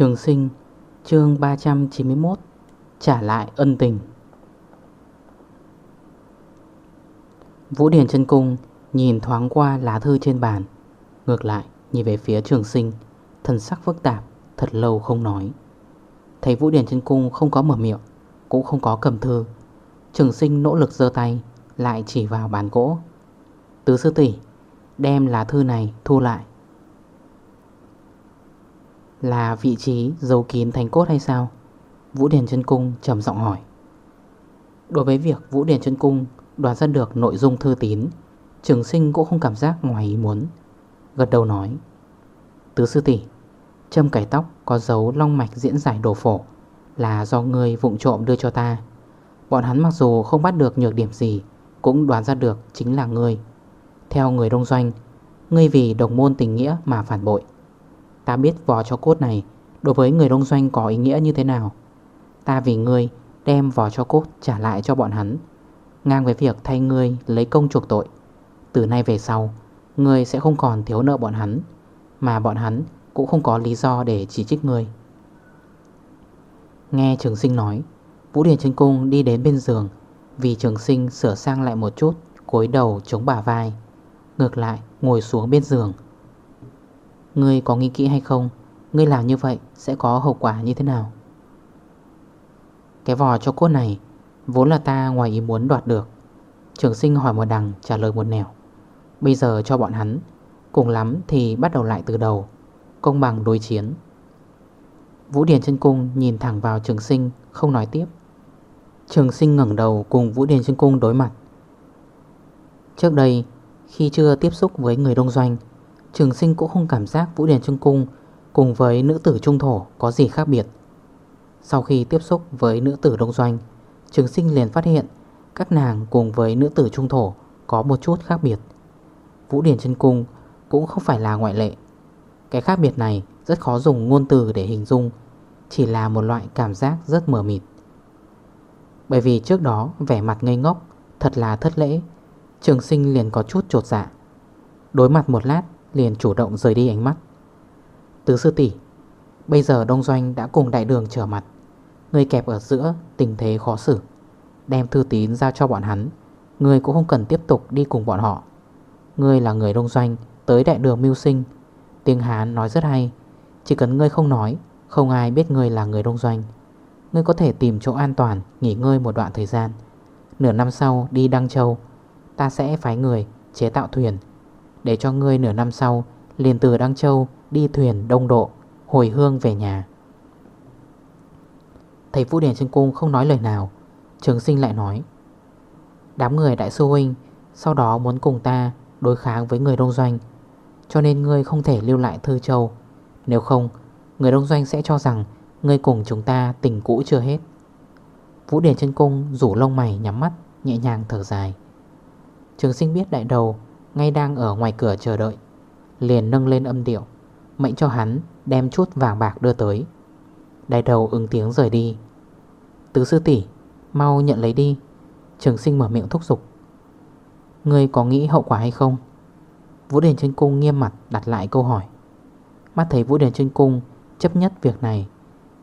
Trường sinh, chương 391 Trả lại ân tình. Vũ Điển chân Cung nhìn thoáng qua lá thư trên bàn, Ngược lại nhìn về phía trường sinh, Thần sắc phức tạp, Thật lâu không nói. Thấy Vũ Điển chân Cung không có mở miệng, Cũng không có cầm thư, Trường sinh nỗ lực dơ tay, Lại chỉ vào bàn gỗ. Tứ sư tỷ, Đem lá thư này thu lại là vị trí giấu kín thành cốt hay sao? Vũ Điển chân Cung trầm giọng hỏi. Đối với việc Vũ Điển chân Cung đoán ra được nội dung thư tín, Trường sinh cũng không cảm giác ngoài ý muốn. Gật đầu nói, Tứ sư tỷ, Châm cải tóc có dấu long mạch diễn giải đồ phổ Là do người vụng trộm đưa cho ta. Bọn hắn mặc dù không bắt được nhược điểm gì, Cũng đoán ra được chính là ngươi. Theo người đông doanh, Ngươi vì đồng môn tình nghĩa mà phản bội. Ta biết vỏ cho cốt này, Đối với người đông doanh có ý nghĩa như thế nào? Ta vì ngươi đem vỏ cho cốt trả lại cho bọn hắn. Ngang với việc thay ngươi lấy công chuộc tội, Từ nay về sau, Ngươi sẽ không còn thiếu nợ bọn hắn, Mà bọn hắn cũng không có lý do để chỉ trích ngươi. Nghe trường sinh nói, Vũ Điển chân Cung đi đến bên giường, Vì trường sinh sửa sang lại một chút cúi đầu chống bả vai, Ngược lại ngồi xuống bên giường. Ngươi có nghĩ kỹ hay không? Ngươi làm như vậy sẽ có hậu quả như thế nào? Cái vò cho cốt này, Vốn là ta ngoài ý muốn đoạt được. Trường sinh hỏi một đằng, trả lời một nẻo. Bây giờ cho bọn hắn, Cùng lắm thì bắt đầu lại từ đầu, Công bằng đối chiến. Vũ Điền chân Cung nhìn thẳng vào trường sinh, Không nói tiếp. Trường sinh ngẩn đầu cùng Vũ Điền chân Cung đối mặt. Trước đây, Khi chưa tiếp xúc với người đông doanh Trường sinh cũng không cảm giác Vũ Điền Trung Cung Cùng với nữ tử Trung Thổ có gì khác biệt. Sau khi tiếp xúc với nữ tử Đông Doanh, Trường sinh liền phát hiện Các nàng cùng với nữ tử Trung Thổ Có một chút khác biệt. Vũ Điền Trung Cung cũng không phải là ngoại lệ. Cái khác biệt này Rất khó dùng ngôn từ để hình dung, Chỉ là một loại cảm giác rất mờ mịt. Bởi vì trước đó Vẻ mặt ngây ngốc Thật là thất lễ, Trường sinh liền có chút trột dạ. Đối mặt một lát Liền chủ động rời đi ánh mắt. Tứ sư tỷ, Bây giờ Đông Doanh đã cùng đại đường trở mặt. Người kẹp ở giữa, tình thế khó xử. Đem thư tín ra cho bọn hắn Người cũng không cần tiếp tục đi cùng bọn họ. Ngươi là người Đông Doanh, Tới đại đường mưu sinh. Tiếng Hán nói rất hay, Chỉ cần ngươi không nói, Không ai biết ngươi là người Đông Doanh. Ngươi có thể tìm chỗ an toàn, Nghỉ ngơi một đoạn thời gian. Nửa năm sau, đi Đăng Châu, Ta sẽ phái người chế tạo thuyền để cho ngươi nửa năm sau, liền từ Đăng Châu đi thuyền đông độ, Hồi hương về nhà. Thầy Vũ Điển trên cung không nói lời nào, Trường sinh lại nói, Đám người đại sư huynh Sau đó muốn cùng ta đối kháng với người đông doanh, Cho nên ngươi không thể lưu lại Thư Châu. Nếu không, Người đông doanh sẽ cho rằng Ngươi cùng chúng ta tình cũ chưa hết. Vũ Điển chân cung rủ lông mày nhắm mắt, Nhẹ nhàng thở dài. Trường sinh biết đại đầu ngay đang ở ngoài cửa chờ đợi, Liền nâng lên âm điệu, Mệnh cho hắn đem chút vàng bạc đưa tới. Đại đầu ứng tiếng rời đi. Tứ sư tỷ, Mau nhận lấy đi. Trường sinh mở miệng thúc giục. Ngươi có nghĩ hậu quả hay không? Vũ Điền trên cung nghiêm mặt đặt lại câu hỏi. Mắt thấy Vũ Điền trên cung Chấp nhất việc này,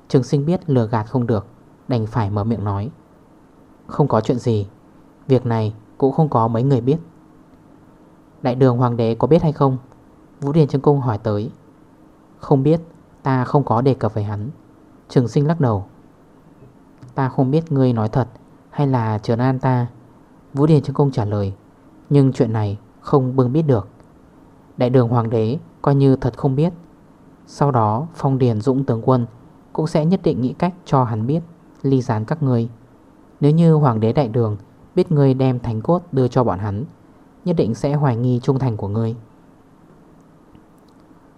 Trường sinh biết lừa gạt không được, Đành phải mở miệng nói. Không có chuyện gì, Việc này cũng không có mấy người biết. Đại đường hoàng đế có biết hay không? Vũ Điền Trương Cung hỏi tới. Không biết, Ta không có đề cập về hắn. Trường sinh lắc đầu. Ta không biết ngươi nói thật Hay là trấn an ta. Vũ Điền Trương Cung trả lời. Nhưng chuyện này không bưng biết được. Đại đường hoàng đế coi như thật không biết. Sau đó, Phong Điền Dũng tướng quân Cũng sẽ nhất định nghĩ cách cho hắn biết, Ly gián các ngươi. Nếu như hoàng đế đại đường Biết ngươi đem thánh cốt đưa cho bọn hắn Nhất định sẽ hoài nghi trung thành của ngươi.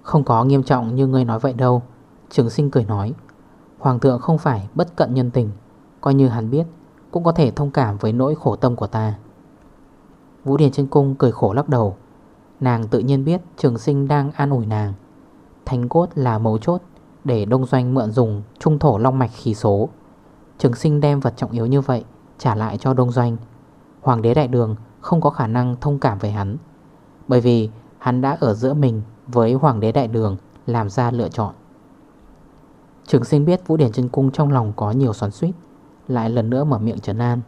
Không có nghiêm trọng như ngươi nói vậy đâu, Trường sinh cười nói. Hoàng thượng không phải bất cận nhân tình, Coi như hắn biết, Cũng có thể thông cảm với nỗi khổ tâm của ta. Vũ Điền chân Cung cười khổ lắc đầu. Nàng tự nhiên biết trường sinh đang an ủi nàng. Thánh cốt là mấu chốt Để đông doanh mượn dùng trung thổ long mạch khí số. Trường sinh đem vật trọng yếu như vậy Trả lại cho đông doanh. Hoàng đế đại đường không có khả năng thông cảm với hắn. Bởi vì hắn đã ở giữa mình Với hoàng đế đại đường Làm ra lựa chọn. Trường sinh biết Vũ Điển chân Cung trong lòng có nhiều xoắn suýt Lại lần nữa mở miệng trấn an.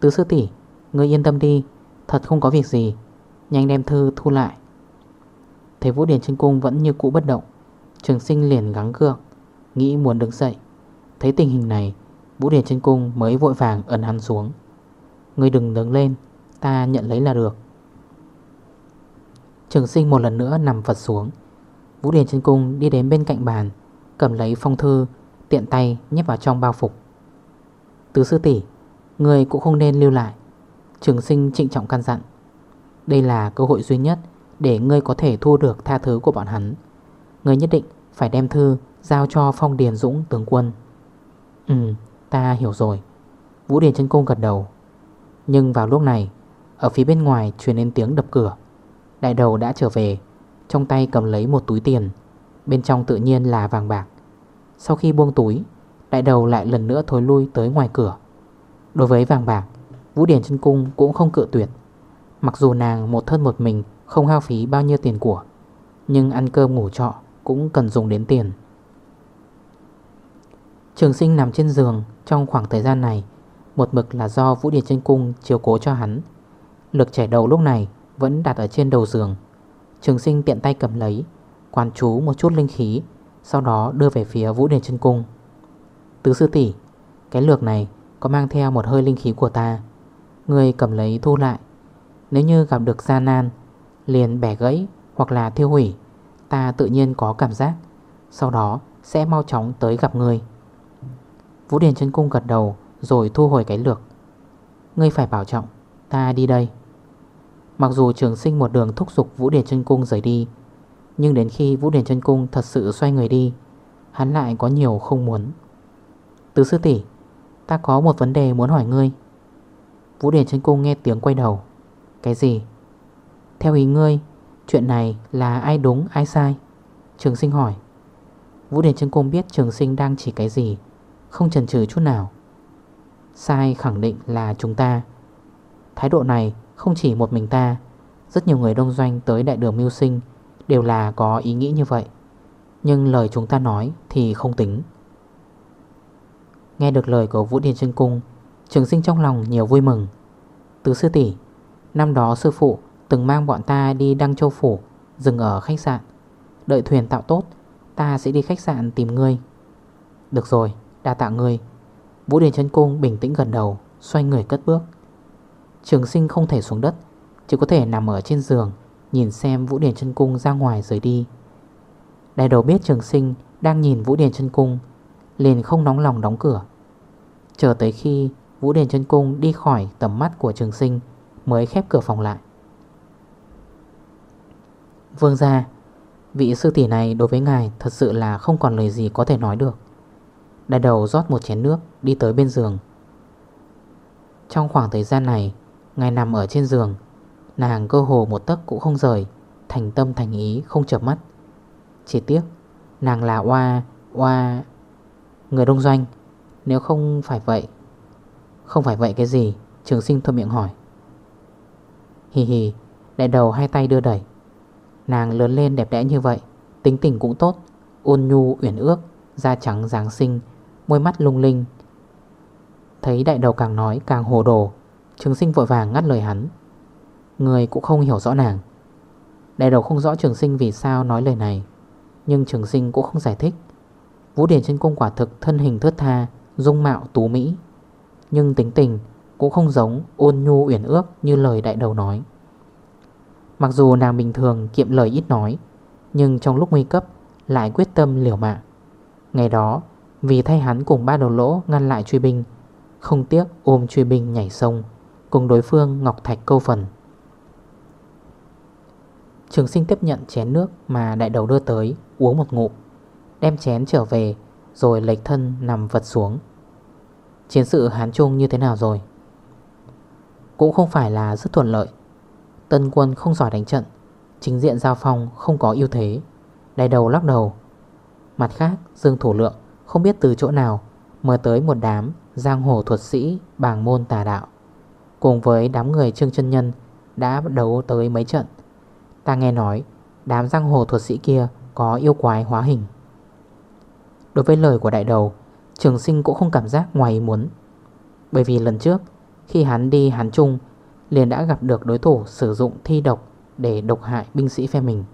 Tứ sư tỷ, Ngươi yên tâm đi, Thật không có việc gì, Nhanh đem thư thu lại. Thấy Vũ Điển chân Cung vẫn như cũ bất động, Trường sinh liền gắng gượng, Nghĩ muốn đứng dậy. Thấy tình hình này, Vũ Điển chân Cung mới vội vàng ẩn hắn xuống. Ngươi đừng đứng lên, Ta nhận lấy là được. Trường sinh một lần nữa nằm vật xuống. Vũ điền chân Cung đi đến bên cạnh bàn, Cầm lấy phong thư, Tiện tay nhét vào trong bao phục. Tứ sư tỷ Người cũng không nên lưu lại. Trường sinh trịnh trọng căn dặn. Đây là cơ hội duy nhất Để ngươi có thể thu được tha thứ của bọn hắn. Ngươi nhất định phải đem thư Giao cho Phong Điền Dũng tướng quân. Ừ ta hiểu rồi. Vũ Điền chân Cung gật đầu. Nhưng vào lúc này, Ở phía bên ngoài truyền đến tiếng đập cửa. Đại đầu đã trở về, Trong tay cầm lấy một túi tiền, Bên trong tự nhiên là vàng bạc. Sau khi buông túi, Đại đầu lại lần nữa thối lui tới ngoài cửa. Đối với vàng bạc, Vũ Điển chân Cung cũng không cự tuyệt. Mặc dù nàng một thân một mình Không hao phí bao nhiêu tiền của, Nhưng ăn cơm ngủ trọ Cũng cần dùng đến tiền. Trường sinh nằm trên giường Trong khoảng thời gian này một mực là do Vũ điền chân Cung chiều cố cho hắn. Lực chảy đầu lúc này Vẫn đặt ở trên đầu giường. Trường sinh tiện tay cầm lấy quản chú một chút linh khí, Sau đó đưa về phía Vũ Điền chân Cung. Tứ sư tỷ, Cái lược này có mang theo một hơi linh khí của ta. Người cầm lấy thu lại. Nếu như gặp được gian nan, Liền bẻ gãy hoặc là thiêu hủy, Ta tự nhiên có cảm giác. Sau đó sẽ mau chóng tới gặp người Vũ Điền chân Cung gật đầu rồi thu hồi cái lược. Ngươi phải bảo trọng, Ta đi đây. Mặc dù trường sinh một đường thúc giục Vũ điển chân Cung rời đi, nhưng đến khi Vũ Điển chân Cung thật sự xoay người đi, Hắn lại có nhiều không muốn. Tứ sư tỷ, Ta có một vấn đề muốn hỏi ngươi. Vũ Điển chân Cung nghe tiếng quay đầu. Cái gì? Theo ý ngươi, Chuyện này là ai đúng, ai sai? Trường sinh hỏi. Vũ Điển chân Cung biết trường sinh đang chỉ cái gì, Không chần chừ chút nào. Sai khẳng định là chúng ta. Thái độ này không chỉ một mình ta Rất nhiều người đông doanh tới đại đường mưu sinh Đều là có ý nghĩ như vậy. Nhưng lời chúng ta nói thì không tính. Nghe được lời của Vũ Điền Trân Cung Trường sinh trong lòng nhiều vui mừng. Tứ sư tỷ Năm đó sư phụ từng mang bọn ta đi Đăng Châu Phủ Dừng ở khách sạn. Đợi thuyền tạo tốt Ta sẽ đi khách sạn tìm ngươi. Được rồi, đa tạ ngươi. Vũ Điền Trân Cung bình tĩnh gần đầu, Xoay người cất bước. Trường sinh không thể xuống đất, Chỉ có thể nằm ở trên giường, Nhìn xem Vũ Điền chân Cung ra ngoài rời đi. Đại đầu biết trường sinh Đang nhìn Vũ Điền chân Cung, Liền không nóng lòng đóng cửa. Chờ tới khi Vũ Điền chân Cung đi khỏi tầm mắt của trường sinh, Mới khép cửa phòng lại. Vương ra Vị sư tỷ này đối với ngài Thật sự là không còn lời gì có thể nói được. Đại đầu rót một chén nước, Đi tới bên giường. Trong khoảng thời gian này, Ngài nằm ở trên giường. Nàng cơ hồ một tấc cũng không rời, Thành tâm thành ý, không chập mắt. Chỉ tiếc, Nàng là oa oa, Người đông doanh. Nếu không phải vậy, Không phải vậy cái gì? Trường sinh thôi miệng hỏi. Hì hì, Đại đầu hai tay đưa đẩy. Nàng lớn lên đẹp đẽ như vậy, Tính tình cũng tốt, Ôn nhu, uyển ước, Da trắng dáng sinh Môi mắt lung linh. Thấy đại đầu càng nói càng hồ đồ, Trường sinh vội vàng ngắt lời hắn. Người cũng không hiểu rõ nàng. Đại đầu không rõ trường sinh vì sao nói lời này, Nhưng trường sinh cũng không giải thích. Vũ Điển trên cung quả thực thân hình thướt tha, Dung mạo tú mỹ, Nhưng tính tình cũng không giống ôn nhu uyển ước như lời đại đầu nói. Mặc dù nàng bình thường kiệm lời ít nói, Nhưng trong lúc nguy cấp lại quyết tâm liều mạng. Ngày đó vì thay hắn cùng ba đầu lỗ ngăn lại truy binh, Không tiếc ôm truy binh nhảy sông, Cùng đối phương Ngọc Thạch câu phần. Trường sinh tiếp nhận chén nước mà đại đầu đưa tới, Uống một ngụm, Đem chén trở về, Rồi lệch thân nằm vật xuống. Chiến sự Hán Trung như thế nào rồi? Cũng không phải là rất thuận lợi. Tân quân không giỏi đánh trận, Chính diện giao phong không có ưu thế. Đại đầu lắc đầu. Mặt khác, Dương Thủ Lượng không biết từ chỗ nào, Mời tới một đám giang hồ thuật sĩ bàng môn tà đạo. Cùng với đám người Trương chân Nhân Đã đấu tới mấy trận. Ta nghe nói, Đám giang hồ thuật sĩ kia có yêu quái hóa hình. Đối với lời của đại đầu, Trường sinh cũng không cảm giác ngoài ý muốn. Bởi vì lần trước, Khi hắn đi hắn chung Liền đã gặp được đối thủ sử dụng thi độc Để độc hại binh sĩ phe mình.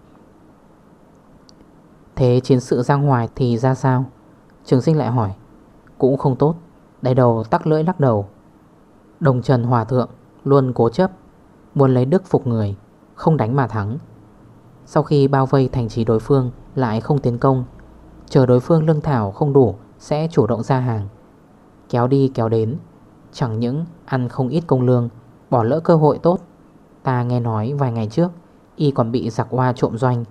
Thế chiến sự giang hoài thì ra sao? Trường sinh lại hỏi, Cũng không tốt. Đại đầu tắc lưỡi lắc đầu. Đồng Trần Hòa Thượng luôn cố chấp, Muốn lấy đức phục người, Không đánh mà thắng. Sau khi bao vây thành trì đối phương Lại không tiến công, Chờ đối phương lương thảo không đủ Sẽ chủ động ra hàng. Kéo đi kéo đến, Chẳng những ăn không ít công lương, Bỏ lỡ cơ hội tốt. Ta nghe nói vài ngày trước, Y còn bị giặc hoa trộm doanh,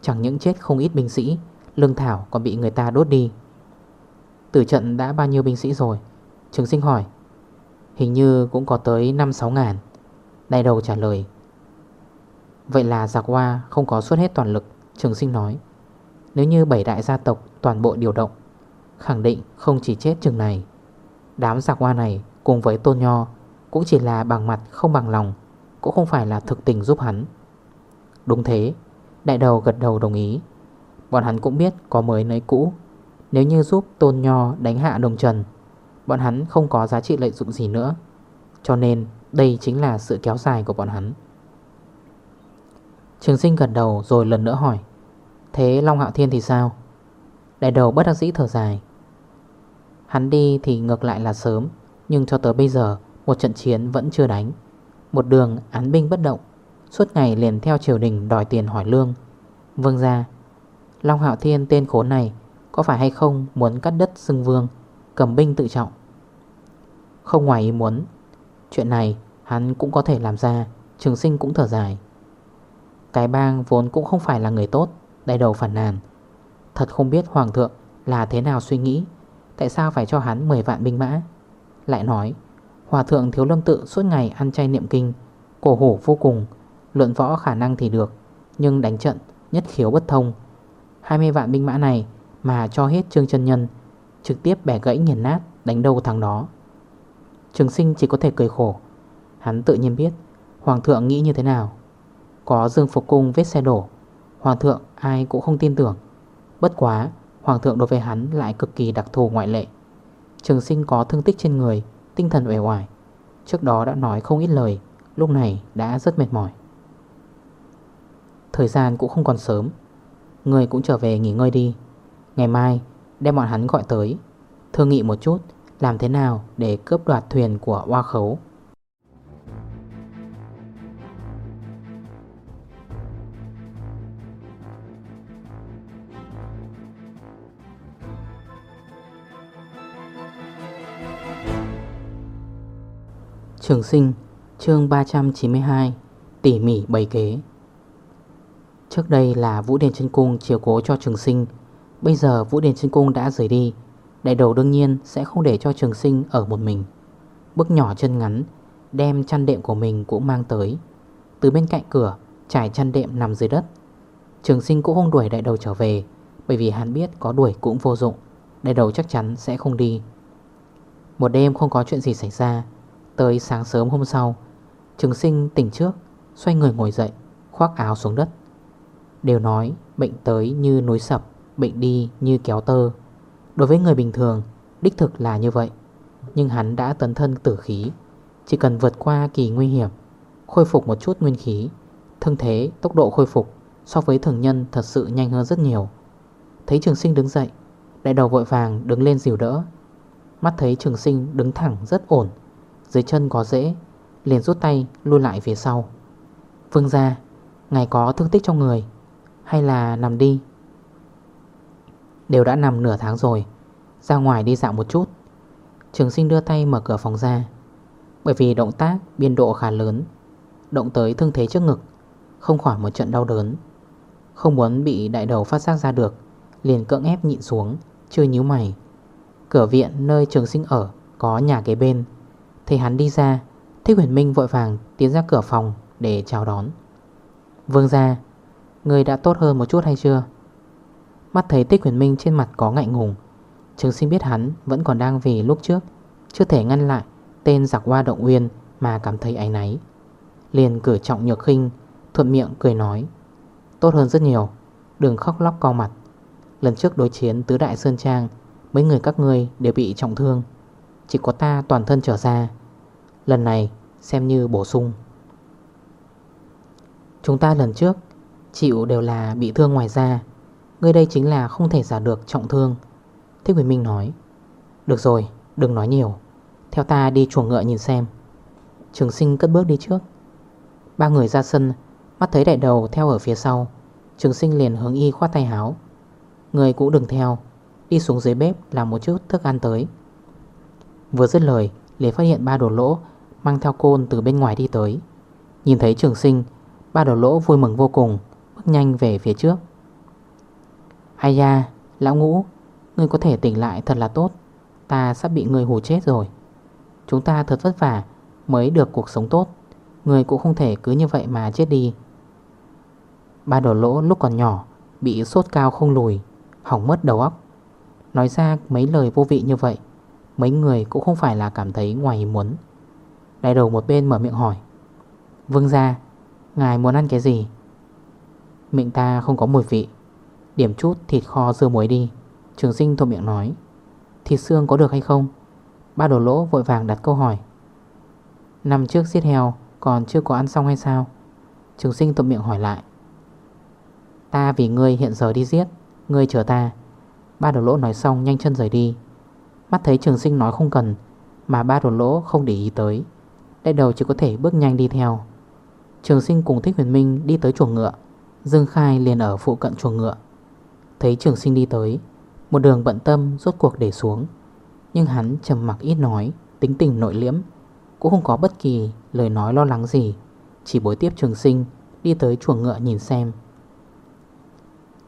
Chẳng những chết không ít binh sĩ, Lương thảo còn bị người ta đốt đi. Tử trận đã bao nhiêu binh sĩ rồi? Trường sinh hỏi. Hình như cũng có tới 5-6 ngàn. Đại đầu trả lời. Vậy là giặc hoa không có suốt hết toàn lực, Trường sinh nói. Nếu như bảy đại gia tộc toàn bộ điều động, Khẳng định không chỉ chết chừng này. Đám giặc hoa này cùng với tôn nho Cũng chỉ là bằng mặt không bằng lòng, Cũng không phải là thực tình giúp hắn. Đúng thế, Đại đầu gật đầu đồng ý. Bọn hắn cũng biết có mới nấy cũ nếu như giúp tôn nho đánh hạ đồng trần, Bọn hắn không có giá trị lợi dụng gì nữa. Cho nên, đây chính là sự kéo dài của bọn hắn. Trường sinh gật đầu rồi lần nữa hỏi, Thế Long Hạo Thiên thì sao? Đại đầu bất đắc dĩ thở dài, Hắn đi thì ngược lại là sớm, Nhưng cho tới bây giờ, Một trận chiến vẫn chưa đánh. Một đường án binh bất động, Suốt ngày liền theo triều đình đòi tiền hỏi lương. Vương ra Long Hạo Thiên tên khốn này có phải hay không muốn cắt đất xưng vương, Cầm binh tự trọng? Không ngoài ý muốn, Chuyện này hắn cũng có thể làm ra, Trường sinh cũng thở dài. Cái bang vốn cũng không phải là người tốt, Đại đầu phản nàn. Thật không biết hoàng thượng là thế nào suy nghĩ, Tại sao phải cho hắn 10 vạn binh mã? Lại nói, Hòa thượng thiếu lâm tự suốt ngày ăn chay niệm kinh, Cổ hổ vô cùng, Luận võ khả năng thì được, Nhưng đánh trận nhất khiếu bất thông. 20 vạn binh mã này mà cho hết trương chân nhân, Trực tiếp bẻ gãy nghiền nát, Đánh đâu thằng đó. Trường sinh chỉ có thể cười khổ. Hắn tự nhiên biết, Hoàng thượng nghĩ như thế nào. Có dương phục cung vết xe đổ, Hoàng thượng ai cũng không tin tưởng. Bất quá, Hoàng thượng đối với hắn lại cực kỳ đặc thù ngoại lệ. Trường sinh có thương tích trên người, Tinh thần uể oải. Trước đó đã nói không ít lời, Lúc này đã rất mệt mỏi. Thời gian cũng không còn sớm, Người cũng trở về nghỉ ngơi đi. Ngày mai, đem bọn hắn gọi tới. Thương nghị một chút, Làm thế nào để cướp đoạt thuyền của Hoa Khấu? Trường sinh, chương 392 Tỉ mỉ bày kế. Trước đây là Vũ Điền chân Cung chiều cố cho trường sinh Bây giờ Vũ Điền Trinh Cung đã rời đi. Đại đầu đương nhiên sẽ không để cho trường sinh ở một mình. Bước nhỏ chân ngắn, Đem chăn đệm của mình cũng mang tới. Từ bên cạnh cửa, Trải chăn đệm nằm dưới đất. Trường sinh cũng không đuổi đại đầu trở về, Bởi vì hắn biết có đuổi cũng vô dụng. Đại đầu chắc chắn sẽ không đi. Một đêm không có chuyện gì xảy ra. Tới sáng sớm hôm sau, Trường sinh tỉnh trước, Xoay người ngồi dậy, Khoác áo xuống đất. Đều nói bệnh tới như núi sập. Bệnh đi như kéo tơ. Đối với người bình thường, Đích thực là như vậy. Nhưng hắn đã tấn thân tử khí. Chỉ cần vượt qua kỳ nguy hiểm, Khôi phục một chút nguyên khí Thương thế, tốc độ khôi phục So với thường nhân thật sự nhanh hơn rất nhiều. Thấy trường sinh đứng dậy, Đại đầu vội vàng đứng lên dìu đỡ. Mắt thấy trường sinh đứng thẳng rất ổn, dưới chân có dễ Liền rút tay lui lại phía sau. Vương ra Ngài có thương tích trong người, Hay là nằm đi? Đều đã nằm nửa tháng rồi. Ra ngoài đi dạo một chút. Trường sinh đưa tay mở cửa phòng ra. Bởi vì động tác, biên độ khá lớn, Động tới thương thế trước ngực, Không khỏi một trận đau đớn. Không muốn bị đại đầu phát giác ra được, Liền cưỡng ép nhịn xuống, Chưa nhíu mày. Cửa viện nơi trường sinh ở Có nhà kế bên. Thấy hắn đi ra, Thích huyền minh vội vàng tiến ra cửa phòng Để chào đón. Vương ra Người đã tốt hơn một chút hay chưa? Mắt thấy tích huyền minh trên mặt có ngại ngùng. Trường sinh biết hắn vẫn còn đang về lúc trước, Chưa thể ngăn lại Tên giặc hoa động uyên Mà cảm thấy áy náy. Liền cử trọng nhược khinh Thuận miệng cười nói, Tốt hơn rất nhiều, Đừng khóc lóc co mặt. Lần trước đối chiến tứ đại Sơn Trang, Mấy người các ngươi đều bị trọng thương. Chỉ có ta toàn thân trở ra. Lần này xem như bổ sung. Chúng ta lần trước Chịu đều là bị thương ngoài da người đây chính là không thể giả được trọng thương. Thích Quỳnh Minh nói. Được rồi, đừng nói nhiều. Theo ta đi chuồng ngựa nhìn xem. Trường sinh cất bước đi trước. Ba người ra sân, Mắt thấy đại đầu theo ở phía sau. Trường sinh liền hướng y khoát tay háo. Người cũng đừng theo, Đi xuống dưới bếp làm một chút thức ăn tới. Vừa dứt lời, liền phát hiện ba đồ lỗ Mang theo côn từ bên ngoài đi tới. Nhìn thấy trường sinh, Ba đồ lỗ vui mừng vô cùng, Bước nhanh về phía trước. Hay da, Lão ngũ, Ngươi có thể tỉnh lại thật là tốt. Ta sắp bị người hù chết rồi. Chúng ta thật vất vả Mới được cuộc sống tốt. Người cũng không thể cứ như vậy mà chết đi. Ba đồ lỗ lúc còn nhỏ Bị sốt cao không lùi, Hỏng mất đầu óc. Nói ra mấy lời vô vị như vậy, Mấy người cũng không phải là cảm thấy ngoài muốn. Đại đầu một bên mở miệng hỏi, Vương ra Ngài muốn ăn cái gì? Miệng ta không có mùi vị. Điểm chút thịt kho dưa muối đi. Trường sinh thuộc miệng nói, Thịt xương có được hay không? Ba đồ lỗ vội vàng đặt câu hỏi. Năm trước giết heo, Còn chưa có ăn xong hay sao? Trường sinh thuộc miệng hỏi lại. Ta vì ngươi hiện giờ đi giết, Ngươi chờ ta. Ba đồ lỗ nói xong nhanh chân rời đi. Mắt thấy trường sinh nói không cần, Mà ba đồ lỗ không để ý tới. Đại đầu chỉ có thể bước nhanh đi theo. Trường sinh cùng Thích Huyền Minh đi tới chuồng ngựa. Dương Khai liền ở phụ cận chuồng ngựa. Thấy trường sinh đi tới. Một đường bận tâm rốt cuộc để xuống. Nhưng hắn trầm mặc ít nói, Tính tình nội liễm, Cũng không có bất kỳ lời nói lo lắng gì. Chỉ bối tiếp trường sinh Đi tới chuồng ngựa nhìn xem.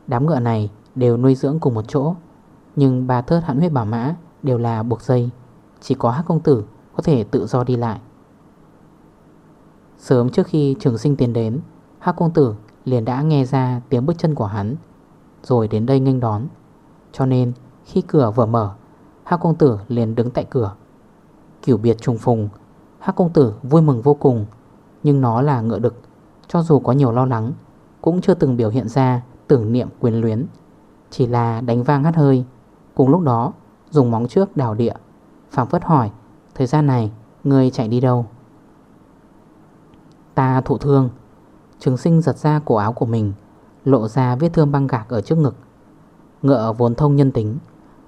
Đám ngựa này đều nuôi dưỡng cùng một chỗ, Nhưng ba thớt hãn huyết bảo mã đều là buộc dây. Chỉ có hát công tử có thể tự do đi lại. Sớm trước khi trường sinh tiến đến Hác công tử liền đã nghe ra tiếng bước chân của hắn. Rồi đến đây nghênh đón. Cho nên, khi cửa vừa mở Hác công tử liền đứng tại cửa. Kiểu biệt trùng phùng Hác công tử vui mừng vô cùng. Nhưng nó là ngựa đực, Cho dù có nhiều lo lắng, Cũng chưa từng biểu hiện ra tưởng niệm quyền luyến. Chỉ là đánh vang hát hơi. Cùng lúc đó, dùng móng trước đào địa Phạm phất hỏi, Thời gian này người chạy đi đâu? Ta thụ thương. Trường sinh giật ra cổ áo của mình Lộ ra vết thương băng gạc ở trước ngực. Ngựa vốn thông nhân tính,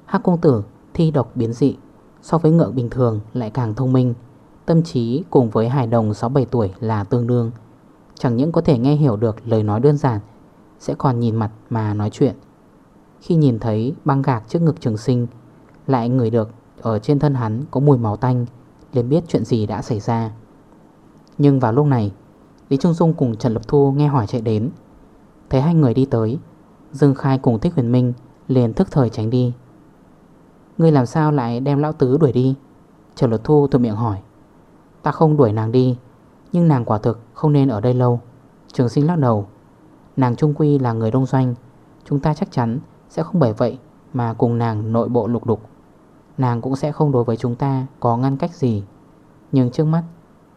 Hắc công tử thi độc biến dị, So với ngựa bình thường lại càng thông minh, Tâm trí cùng với hài đồng 6-7 tuổi là tương đương. Chẳng những có thể nghe hiểu được lời nói đơn giản, Sẽ còn nhìn mặt mà nói chuyện. Khi nhìn thấy băng gạc trước ngực trường sinh, Lại ngửi được ở trên thân hắn có mùi máu tanh, liền biết chuyện gì đã xảy ra. Nhưng vào lúc này, Lý Trung Dung cùng Trần Lập Thu nghe hỏi chạy đến. Thấy hai người đi tới. Dương Khai cùng Thích Huyền Minh liền thức thời tránh đi. Ngươi làm sao lại đem lão tứ đuổi đi? Trần Luật Thu thuộc miệng hỏi. Ta không đuổi nàng đi, Nhưng nàng quả thực không nên ở đây lâu. Trường sinh lắc đầu. Nàng Trung Quy là người đông doanh, Chúng ta chắc chắn sẽ không bởi vậy Mà cùng nàng nội bộ lục đục. Nàng cũng sẽ không đối với chúng ta có ngăn cách gì. Nhưng trước mắt,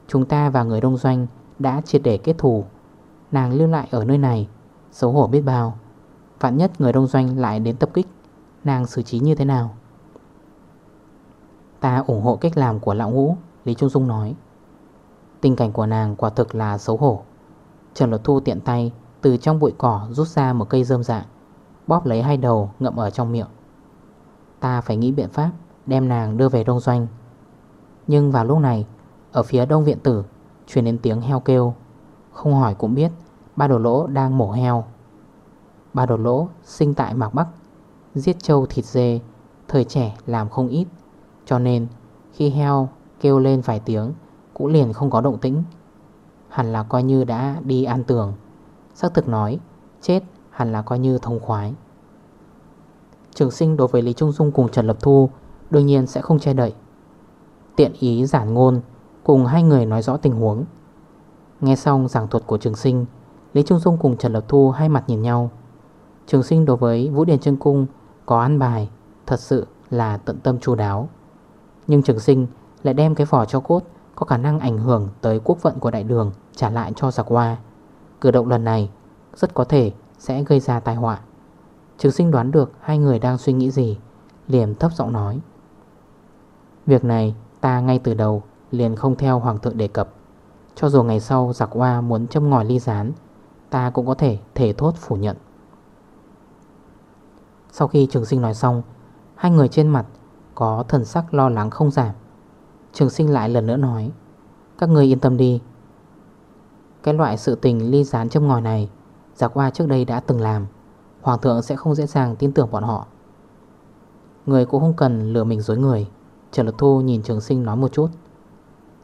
Chúng ta và người đông doanh đã triệt để kết thù. Nàng lưu lại ở nơi này Xấu hổ biết bao. Vạn nhất người đông doanh lại đến tập kích, Nàng xử trí như thế nào? Ta ủng hộ cách làm của lão ngũ, Lý Trung Dung nói. Tình cảnh của nàng quả thực là xấu hổ. Trần Luật Thu tiện tay Từ trong bụi cỏ rút ra một cây rơm dạ Bóp lấy hai đầu ngậm ở trong miệng. Ta phải nghĩ biện pháp Đem nàng đưa về đông doanh. Nhưng vào lúc này, Ở phía đông viện tử, Truyền đến tiếng heo kêu. Không hỏi cũng biết Ba đồ lỗ đang mổ heo. Ba đồ lỗ sinh tại Mạc Bắc, Giết trâu thịt dê, Thời trẻ làm không ít. Cho nên, khi heo kêu lên vài tiếng, Cũng liền không có động tĩnh. Hẳn là coi như đã đi an tường. Xác thực nói, Chết hẳn là coi như thông khoái. Trường sinh đối với Lý Trung Dung cùng Trần Lập Thu Đương nhiên sẽ không che đậy. Tiện ý giản ngôn, Cùng hai người nói rõ tình huống. Nghe xong giảng thuật của trường sinh Lý Trung Dung cùng Trần Lập Thu hai mặt nhìn nhau. Trường sinh đối với Vũ Điền Trân Cung Có ăn bài, Thật sự là tận tâm chu đáo. Nhưng trường sinh lại đem cái vỏ cho cốt, Có khả năng ảnh hưởng tới quốc vận của đại đường, Trả lại cho giặc hoa. Cử động lần này rất có thể sẽ gây ra tai họa. Trường sinh đoán được hai người đang suy nghĩ gì, Liền thấp giọng nói. Việc này ta ngay từ đầu liền không theo hoàng thượng đề cập. Cho dù ngày sau giặc hoa muốn châm ngòi ly gián Ta cũng có thể thể thốt phủ nhận. Sau khi trường sinh nói xong, Hai người trên mặt có thần sắc lo lắng không giảm. Trường sinh lại lần nữa nói, Các người yên tâm đi. Cái loại sự tình ly gián châm ngòi này, Giặc qua trước đây đã từng làm, Hoàng thượng sẽ không dễ dàng tin tưởng bọn họ. Người cũng không cần lừa mình dối người. Trần Lực Thu nhìn trường sinh nói một chút,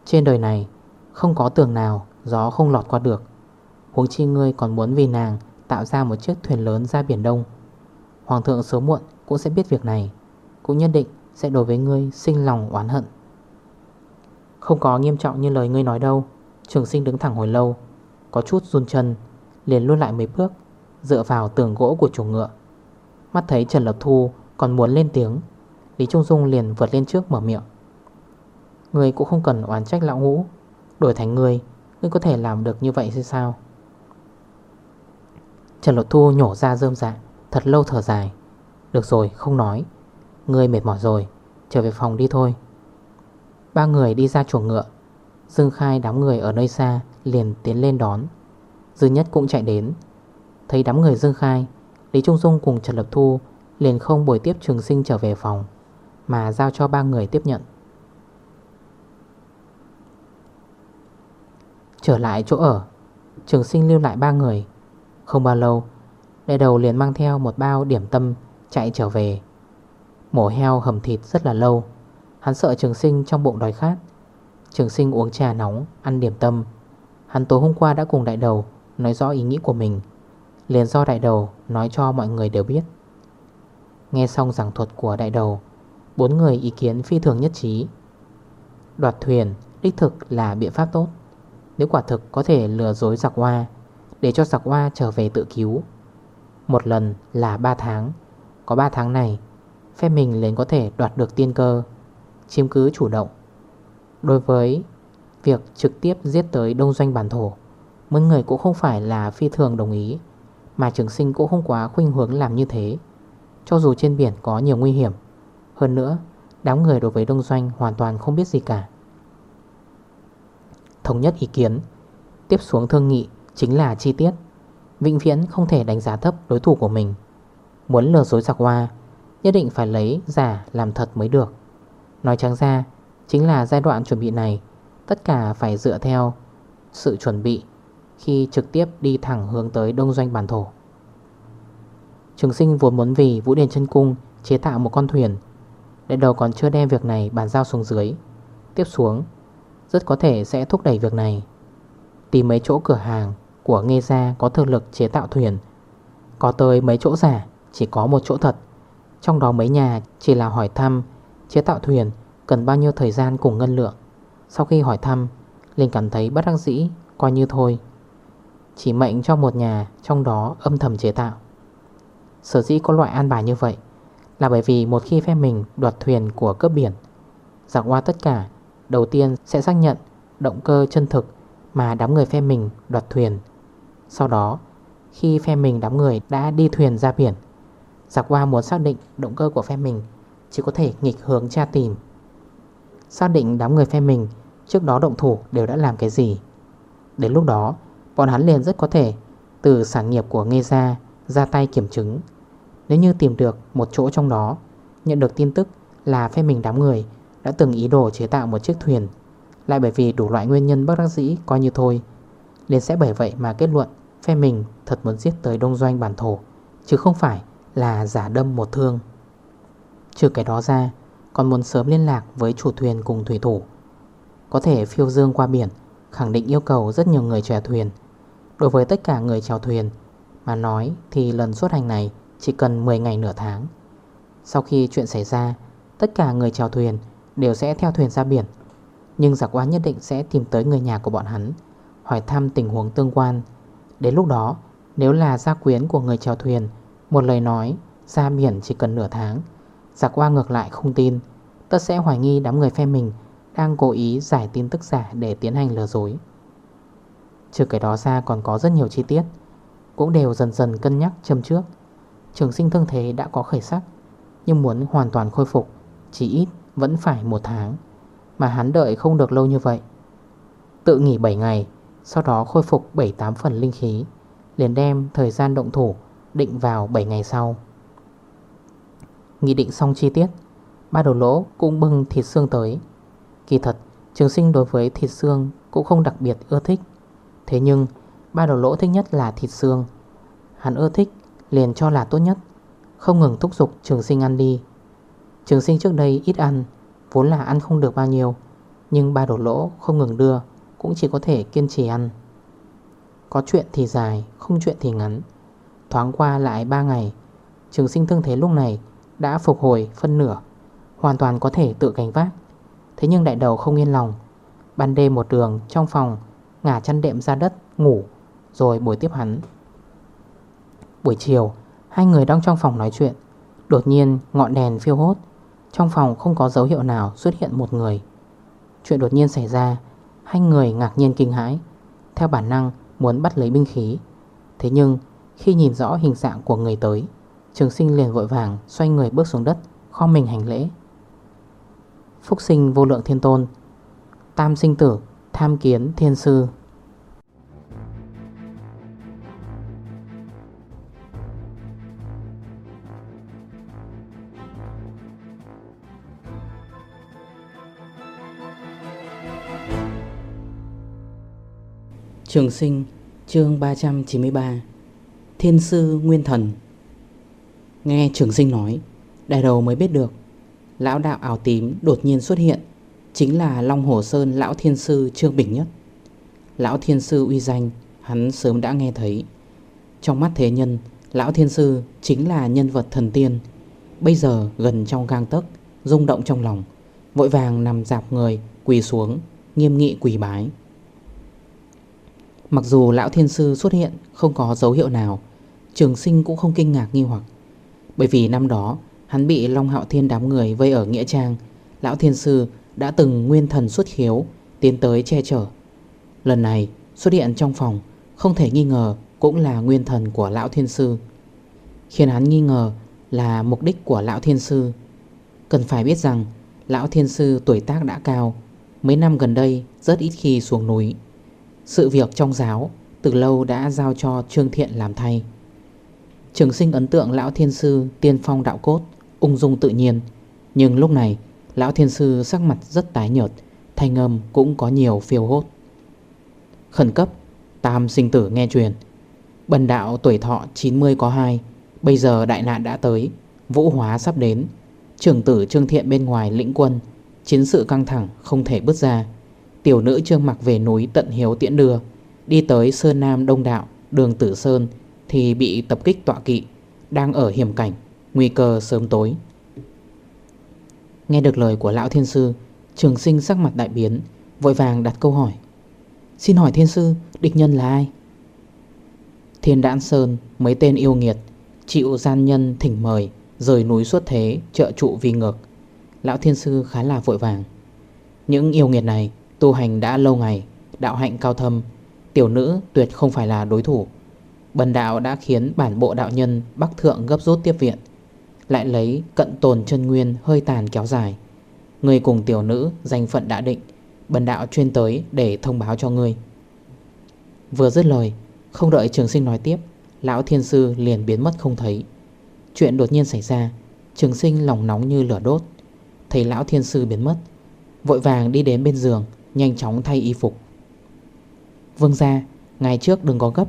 Trên đời này Không có tường nào Gió không lọt qua được. Huống chi ngươi còn muốn vì nàng Tạo ra một chiếc thuyền lớn ra Biển Đông. Hoàng thượng sớm muộn cũng sẽ biết việc này, Cũng nhất định sẽ đối với ngươi sinh lòng oán hận. Không có nghiêm trọng như lời ngươi nói đâu, Trường sinh đứng thẳng hồi lâu, Có chút run chân, Liền luôn lại mấy bước, Dựa vào tường gỗ của chủ ngựa. Mắt thấy Trần Lập Thu còn muốn lên tiếng, Lý Trung Dung liền vượt lên trước mở miệng. Người cũng không cần oán trách lão ngũ, Đổi thành người Ngươi có thể làm được như vậy hay sao? Trần lột Thu nhổ ra rơm dạ Thật lâu thở dài. Được rồi, không nói. Ngươi mệt mỏi rồi, Trở về phòng đi thôi. Ba người đi ra chuồng ngựa. Dương Khai đám người ở nơi xa Liền tiến lên đón. Dư Nhất cũng chạy đến. Thấy đám người Dương Khai, Lý Trung Dung cùng Trần Lập Thu Liền không buổi tiếp trường sinh trở về phòng, Mà giao cho ba người tiếp nhận. Trở lại chỗ ở, Trường sinh lưu lại ba người. Không bao lâu Đại đầu liền mang theo một bao điểm tâm Chạy trở về. Mổ heo hầm thịt rất là lâu, Hắn sợ trường sinh trong bụng đói khát. Trường sinh uống trà nóng, Ăn điểm tâm. Hắn tối hôm qua đã cùng đại đầu Nói rõ ý nghĩ của mình, Liền do đại đầu nói cho mọi người đều biết. Nghe xong giảng thuật của đại đầu, Bốn người ý kiến phi thường nhất trí. Đoạt thuyền, Đích thực là biện pháp tốt. Nếu quả thực có thể lừa dối giặc hoa để cho giặc hoa trở về tự cứu. Một lần là 3 tháng. Có 3 tháng này Phép mình liền có thể đoạt được tiên cơ, Chiếm cứ chủ động. Đối với việc trực tiếp giết tới đông doanh bản thổ Mấy người cũng không phải là phi thường đồng ý, Mà trường sinh cũng không quá khuynh hướng làm như thế. Cho dù trên biển có nhiều nguy hiểm, Hơn nữa, Đám người đối với đông doanh hoàn toàn không biết gì cả. Thống nhất ý kiến, Tiếp xuống thương nghị chính là chi tiết Vĩnh viễn không thể đánh giá thấp đối thủ của mình Muốn lừa dối giặc hoa Nhất định phải lấy giả làm thật mới được Nói trắng ra Chính là giai đoạn chuẩn bị này Tất cả phải dựa theo sự chuẩn bị khi trực tiếp đi thẳng hướng tới đông doanh bản thổ. Trường sinh vốn muốn vì Vũ Điền chân Cung chế tạo một con thuyền. Để đầu còn chưa đem việc này bàn giao xuống dưới. Tiếp xuống, rất có thể sẽ thúc đẩy việc này. Tìm mấy chỗ cửa hàng của nghe gia có thực lực chế tạo thuyền. Có tới mấy chỗ giả, chỉ có một chỗ thật. Trong đó mấy nhà chỉ là hỏi thăm chế tạo thuyền cần bao nhiêu thời gian cùng ngân lượng. Sau khi hỏi thăm, Linh cảm thấy bất đắc dĩ, coi như thôi. Chỉ mệnh cho một nhà trong đó âm thầm chế tạo Sở dĩ có loại an bài như vậy Là bởi vì một khi phe mình đoạt thuyền của cấp biển Giặc qua tất cả Đầu tiên sẽ xác nhận động cơ chân thực Mà đám người phe mình đoạt thuyền sau đó, Khi phe mình đám người đã đi thuyền ra biển, Giặc qua muốn xác định động cơ của phe mình Chỉ có thể nghịch hướng tra tìm. Xác định đám người phe mình Trước đó động thủ đều đã làm cái gì. Đến lúc đó, Bọn hắn liền rất có thể Từ sản nghiệp của Nghê Gia ra tay kiểm chứng. Nếu như tìm được một chỗ trong đó, Nhận được tin tức là phe mình đám người Đã từng ý đồ chế tạo một chiếc thuyền, Lại bởi vì đủ loại nguyên nhân bất đắc dĩ Coi như thôi, liền sẽ bởi vậy mà kết luận Phe mình thật muốn giết tới đông doanh bản thổ, Chứ không phải là giả đâm một thương. Trừ cái đó ra, Còn muốn sớm liên lạc với chủ thuyền cùng thủy thủ. Có thể phiêu dương qua biển, Khẳng định yêu cầu rất nhiều người chèo thuyền. Đối với tất cả người chèo thuyền, Mà nói thì lần xuất hành này Chỉ cần 10 ngày nửa tháng. Sau khi chuyện xảy ra, Tất cả người chèo thuyền đều sẽ theo thuyền ra biển. Nhưng giặc oán nhất định sẽ tìm tới người nhà của bọn hắn, Hỏi thăm tình huống tương quan. Đến lúc đó, Nếu là gia quyến của người chèo thuyền, Một lời nói, ra biển chỉ cần nửa tháng. Giặc qua ngược lại không tin, Tất sẽ hoài nghi đám người phe mình Đang cố ý giải tin tức giả để tiến hành lừa dối. Trừ cái đó ra còn có rất nhiều chi tiết, Cũng đều dần dần cân nhắc châm trước. Trường sinh thương thế đã có khởi sắc, Nhưng muốn hoàn toàn khôi phục, Chỉ ít vẫn phải một tháng, Mà hắn đợi không được lâu như vậy. Tự nghỉ 7 ngày sau đó khôi phục 7-8 phần linh khí, Liền đem thời gian động thủ Định vào 7 ngày sau. Nghị định xong chi tiết, Ba đầu lỗ cũng bưng thịt xương tới. Kỳ thật, Trường sinh đối với thịt xương Cũng không đặc biệt ưa thích. Thế nhưng, ba đầu lỗ thích nhất là thịt xương. Hắn ưa thích, liền cho là tốt nhất, Không ngừng thúc giục trường sinh ăn đi. Trường sinh trước đây ít ăn, Vốn là ăn không được bao nhiêu, Nhưng ba đầu lỗ không ngừng đưa cũng chỉ có thể kiên trì ăn. Có chuyện thì dài, Không chuyện thì ngắn. Thoáng qua lại 3 ngày, Trường sinh thương thế lúc này đã phục hồi phân nửa, Hoàn toàn có thể tự gánh vác. Thế nhưng đại đầu không yên lòng, Ban đêm một đường trong phòng Ngả chăn đệm ra đất, ngủ, Rồi buổi tiếp hắn. Buổi chiều, Hai người đang trong phòng nói chuyện, Đột nhiên ngọn đèn phiêu hốt, Trong phòng không có dấu hiệu nào xuất hiện một người. Chuyện đột nhiên xảy ra Hai người ngạc nhiên kinh hãi. Theo bản năng, muốn bắt lấy binh khí. Thế nhưng, khi nhìn rõ hình dạng của người tới, Trường sinh liền vội vàng Xoay người bước xuống đất, Kho mình hành lễ. Phúc sinh vô lượng thiên tôn, Tam sinh tử, Tham kiến thiên sư. Trường sinh, chương 393 Thiên sư Nguyên Thần. Nghe trường sinh nói, Đại đầu mới biết được, Lão đạo ảo tím đột nhiên xuất hiện, Chính là Long Hồ Sơn Lão Thiên Sư Trương Bình Nhất. Lão Thiên Sư uy danh, Hắn sớm đã nghe thấy. Trong mắt thế nhân, Lão Thiên Sư chính là nhân vật thần tiên, Bây giờ gần trong gang tấc, rung động trong lòng, Vội vàng nằm dạp người, Quỳ xuống, Nghiêm nghị quỳ bái. Mặc dù Lão Thiên Sư xuất hiện Không có dấu hiệu nào, Trường sinh cũng không kinh ngạc nghi hoặc. Bởi vì năm đó, Hắn bị Long Hạo Thiên đám người vây ở Nghĩa Trang, Lão Thiên Sư đã từng nguyên thần xuất khiếu Tiến tới che chở. Lần này, xuất hiện trong phòng, Không thể nghi ngờ cũng là nguyên thần của Lão Thiên Sư. Khiến hắn nghi ngờ là mục đích của Lão Thiên Sư. Cần phải biết rằng, Lão Thiên Sư tuổi tác đã cao, Mấy năm gần đây rất ít khi xuống núi. Sự việc trong giáo Từ lâu đã giao cho Trương Thiện làm thay. Trường sinh ấn tượng Lão Thiên Sư tiên phong đạo cốt Ung dung tự nhiên. Nhưng lúc này, Lão Thiên Sư sắc mặt rất tái nhợt, Thanh âm cũng có nhiều phiêu hốt. Khẩn cấp, Tam sinh tử nghe truyền. Bần đạo tuổi thọ 90 có 2 Bây giờ đại nạn đã tới, Vũ hóa sắp đến. Trưởng tử Trương Thiện bên ngoài lĩnh quân, Chiến sự căng thẳng không thể bước ra. Tiểu nữ Trương mặc về núi tận hiếu tiễn đưa. Đi tới Sơn Nam Đông Đạo, Đường Tử Sơn, Thì bị tập kích tọa kỵ, Đang ở hiểm cảnh, Nguy cơ sớm tối. Nghe được lời của lão thiên sư, Trường sinh sắc mặt đại biến, Vội vàng đặt câu hỏi. Xin hỏi thiên sư, địch nhân là ai? Thiên đãn sơn, Mấy tên yêu nghiệt, Chịu gian nhân thỉnh mời, Rời núi xuất thế, trợ trụ vi ngược. Lão thiên sư khá là vội vàng. Những yêu nghiệt này Tu hành đã lâu ngày, Đạo hạnh cao thâm, Tiểu nữ tuyệt không phải là đối thủ. Bần đạo đã khiến bản bộ đạo nhân Bắc thượng gấp rút tiếp viện, lại lấy cận tồn chân nguyên hơi tàn kéo dài. Người cùng tiểu nữ danh phận đã định, Bần đạo chuyên tới để thông báo cho ngươi. Vừa dứt lời, Không đợi trường sinh nói tiếp, Lão thiên sư liền biến mất không thấy. Chuyện đột nhiên xảy ra, Trường sinh lòng nóng như lửa đốt. Thấy lão thiên sư biến mất, Vội vàng đi đến bên giường Nhanh chóng thay y phục. Vương ra Ngày trước đừng có gấp.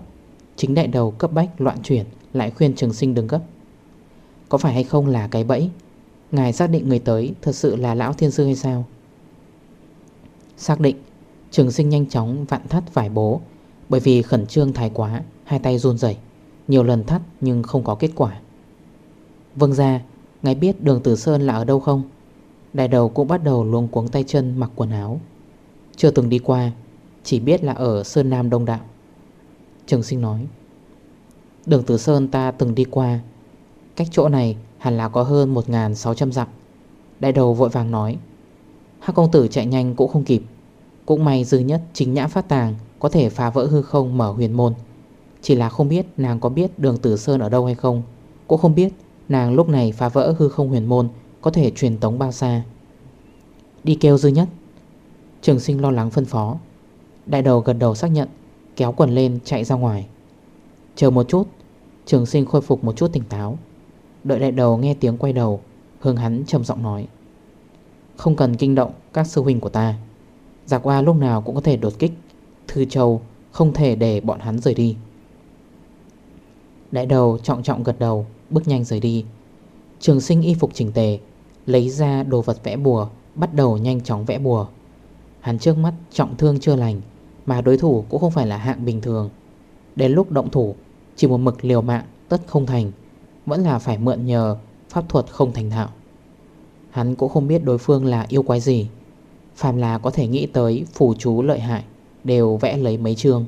Chính đại đầu cấp bách loạn chuyển, Lại khuyên trường sinh đừng gấp. Có phải hay không là cái bẫy? Ngài xác định người tới thật sự là lão thiên sư hay sao? Xác định, Trường sinh nhanh chóng vạn thắt vải bố, Bởi vì khẩn trương thái quá, Hai tay run rẩy, Nhiều lần thắt nhưng không có kết quả. Vâng ra Ngài biết đường Tử Sơn là ở đâu không? Đại đầu cũng bắt đầu luống cuống tay chân mặc quần áo. Chưa từng đi qua, Chỉ biết là ở Sơn Nam Đông Đạo. Trường sinh nói, Đường Tử Sơn ta từng đi qua. Cách chỗ này hẳn là có hơn 1.600 dặm. Đại đầu vội vàng nói, Hắc công tử chạy nhanh cũng không kịp. Cũng may dư nhất chính nhã phát tàng Có thể phá vỡ hư không mở huyền môn. Chỉ là không biết nàng có biết đường Tử Sơn ở đâu hay không, Cũng không biết nàng lúc này phá vỡ hư không huyền môn Có thể truyền tống bao xa. Đi kêu dư nhất Trường sinh lo lắng phân phó. Đại đầu gật đầu xác nhận, Kéo quần lên chạy ra ngoài. Chờ một chút, Trường sinh khôi phục một chút tỉnh táo. Đợi đại đầu nghe tiếng quay đầu, Hướng hắn trầm giọng nói. Không cần kinh động các sư huynh của ta. Giặc qua lúc nào cũng có thể đột kích. Thư Châu không thể để bọn hắn rời đi. Đại đầu trọng trọng gật đầu, Bước nhanh rời đi. Trường sinh y phục chỉnh tề, Lấy ra đồ vật vẽ bùa, Bắt đầu nhanh chóng vẽ bùa. Hắn trước mắt trọng thương chưa lành, Mà đối thủ cũng không phải là hạng bình thường. Đến lúc động thủ, Chỉ một mực liều mạng tất không thành, Vẫn là phải mượn nhờ Pháp thuật không thành thạo. Hắn cũng không biết đối phương là yêu quái gì, Phàm là có thể nghĩ tới Phù chú lợi hại Đều vẽ lấy mấy chương.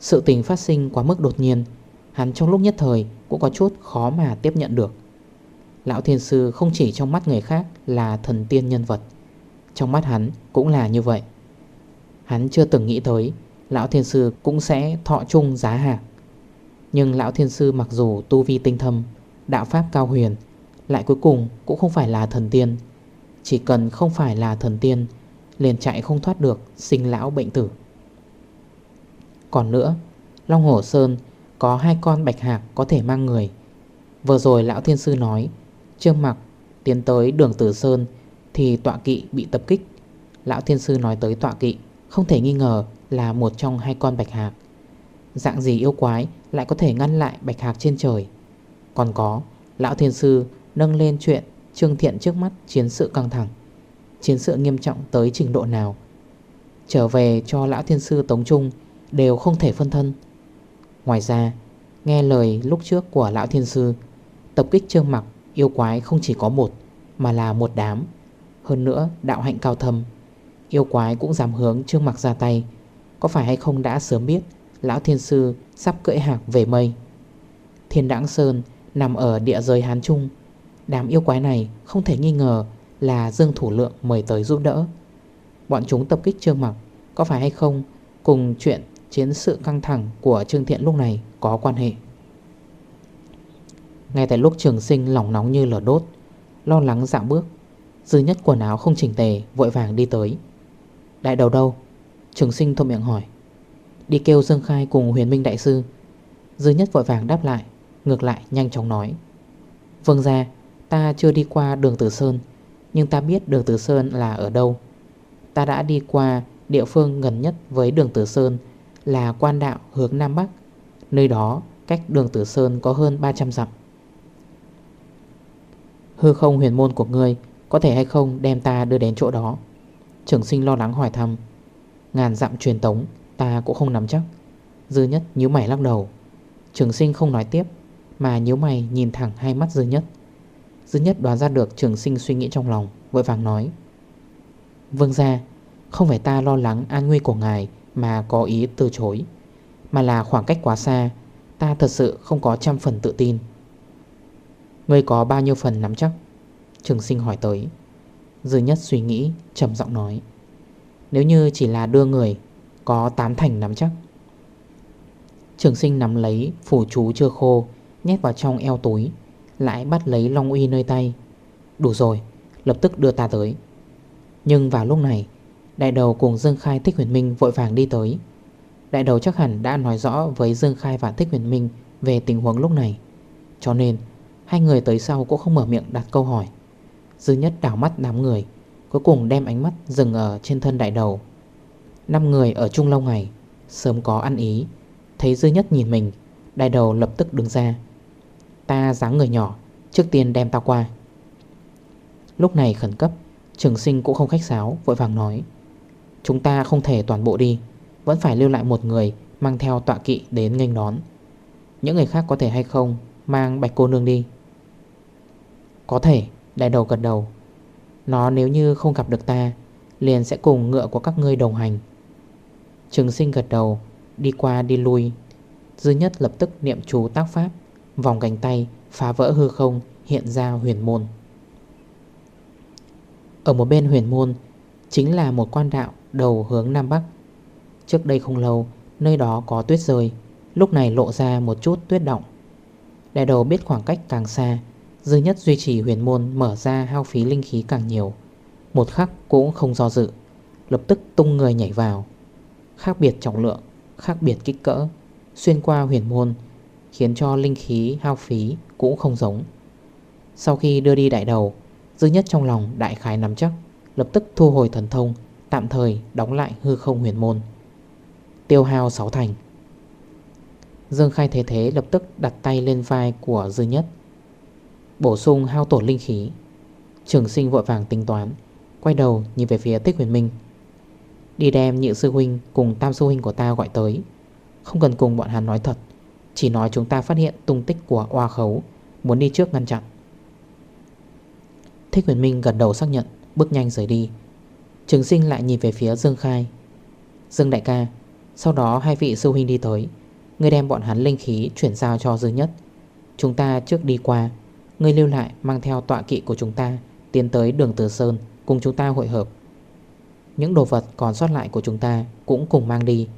Sự tình phát sinh quá mức đột nhiên, Hắn trong lúc nhất thời cũng có chút khó mà tiếp nhận được. Lão thiên sư không chỉ trong mắt người khác là thần tiên nhân vật. Trong mắt hắn cũng là như vậy. Hắn chưa từng nghĩ tới Lão thiên sư cũng sẽ thọ chung giá hạc. Nhưng lão thiên sư mặc dù tu vi tinh thâm, Đạo pháp cao huyền, Lại cuối cùng cũng không phải là thần tiên. Chỉ cần không phải là thần tiên, Liền chạy không thoát được sinh lão bệnh tử. Còn nữa, Long Hổ Sơn có hai con bạch hạc có thể mang người. Vừa rồi lão thiên sư nói Trương mặc tiến tới đường Tử Sơn thì tọa kỵ bị tập kích. Lão thiên sư nói tới tọa kỵ, Không thể nghi ngờ là một trong hai con bạch hạc. Dạng gì yêu quái Lại có thể ngăn lại bạch hạc trên trời? Còn có, Lão thiên sư nâng lên chuyện Trương thiện trước mắt chiến sự căng thẳng. Chiến sự nghiêm trọng tới trình độ nào? Trở về cho lão thiên sư Tống Trung, Đều không thể phân thân. Ngoài ra, Nghe lời lúc trước của lão thiên sư, Tập kích trương mặc, yêu quái không chỉ có một, Mà là một đám. Hơn nữa, đạo hạnh cao thâm. Yêu quái cũng dám hướng trương mặc ra tay. Có phải hay không đã sớm biết, Lão thiên sư sắp cưỡi hạc về mây. Thiên đãng sơn Nằm ở địa giới Hán Trung. Đám yêu quái này không thể nghi ngờ Là Dương Thủ Lượng mời tới giúp đỡ. Bọn chúng tập kích Trương Mặc, Có phải hay không Cùng chuyện chiến sự căng thẳng của Trương Thiện lúc này có quan hệ? Ngay tại lúc trường sinh lỏng nóng như lửa đốt, Lo lắng dạo bước Dư nhất quần áo không chỉnh tề, Vội vàng đi tới. Đại đầu đâu? Trường sinh thông miệng hỏi. Đi kêu Dương Khai cùng huyền minh đại sư. Dư nhất vội vàng đáp lại, Ngược lại nhanh chóng nói. Vâng ra, ta chưa đi qua đường Tử Sơn, Nhưng ta biết đường Tử Sơn là ở đâu. Ta đã đi qua địa phương gần nhất với đường Tử Sơn Là quan đạo hướng Nam Bắc. Nơi đó cách đường Tử Sơn có hơn 300 dặm. Hư không huyền môn của ngươi có thể hay không đem ta đưa đến chỗ đó? Trường sinh lo lắng hỏi thăm. Ngàn dặm truyền tống, Ta cũng không nắm chắc. Dư nhất nhíu mày lắc đầu. Trường sinh không nói tiếp, Mà nhíu mày nhìn thẳng hai mắt dư nhất. Dư nhất đoán ra được trường sinh suy nghĩ trong lòng, Vội vàng nói. Vương ra Không phải ta lo lắng an nguy của ngài Mà có ý từ chối, Mà là khoảng cách quá xa, Ta thật sự không có trăm phần tự tin. Ngươi có bao nhiêu phần nắm chắc? Trường sinh hỏi tới. Dư nhất suy nghĩ, trầm giọng nói. Nếu như chỉ là đưa người, Có tám thành nắm chắc. Trường sinh nắm lấy phủ chú chưa khô, Nhét vào trong eo túi, Lại bắt lấy long uy nơi tay. Đủ rồi, Lập tức đưa ta tới. Nhưng vào lúc này, Đại đầu cùng Dương Khai Thích Huyền Minh vội vàng đi tới. Đại đầu chắc hẳn đã nói rõ với Dương Khai và Thích Huyền Minh Về tình huống lúc này. Cho nên, Hai người tới sau cũng không mở miệng đặt câu hỏi. Dư nhất đảo mắt đám người, Cuối cùng đem ánh mắt dừng ở trên thân đại đầu. Năm người ở chung lâu ngày, Sớm có ăn ý. Thấy dư nhất nhìn mình, Đại đầu lập tức đứng ra. Ta dáng người nhỏ, Trước tiên đem ta qua. Lúc này khẩn cấp, Trường sinh cũng không khách sáo, Vội vàng nói. Chúng ta không thể toàn bộ đi, Vẫn phải lưu lại một người Mang theo tọa kỵ đến nghênh đón. Những người khác có thể hay không, Mang bạch cô nương đi. Có thể. Đại đầu gật đầu. Nó nếu như không gặp được ta, Liền sẽ cùng ngựa của các ngươi đồng hành. Trường sinh gật đầu, Đi qua đi lui. Dư nhất lập tức niệm chú tác pháp, Vòng cánh tay, phá vỡ hư không, Hiện ra huyền môn. Ở một bên huyền môn, Chính là một quan đạo đầu hướng Nam Bắc. Trước đây không lâu, Nơi đó có tuyết rơi, Lúc này lộ ra một chút tuyết động. Đại đầu biết khoảng cách càng xa Dư nhất duy trì huyền môn, mở ra hao phí linh khí càng nhiều. Một khắc cũng không do dự, Lập tức tung người nhảy vào. Khác biệt trọng lượng, Khác biệt kích cỡ, Xuyên qua huyền môn, Khiến cho linh khí, hao phí cũng không giống. Sau khi đưa đi đại đầu, Dư nhất trong lòng đại khái nắm chắc, Lập tức thu hồi thần thông, Tạm thời đóng lại hư không huyền môn. Tiêu hao 6 thành. Dương Khai thế thế lập tức đặt tay lên vai của Dư Nhất. Bổ sung hao tổn linh khí. Trường sinh vội vàng tính toán, Quay đầu nhìn về phía tích huyền minh. Đi đem nhị sư huynh cùng tam sư huynh của ta gọi tới. Không cần cùng bọn hắn nói thật, Chỉ nói chúng ta phát hiện tung tích của oa khấu, Muốn đi trước ngăn chặn. Thích huyền minh gần đầu xác nhận, Bước nhanh rời đi. Trường sinh lại nhìn về phía Dương Khai. Dương đại ca, Sau đó hai vị sư huynh đi tới Người đem bọn hắn linh khí chuyển giao cho dư nhất. Chúng ta trước đi qua Người lưu lại mang theo tọa kỵ của chúng ta Tiến tới đường Từ Sơn Cùng chúng ta hội hợp. Những đồ vật còn sót lại của chúng ta Cũng cùng mang đi.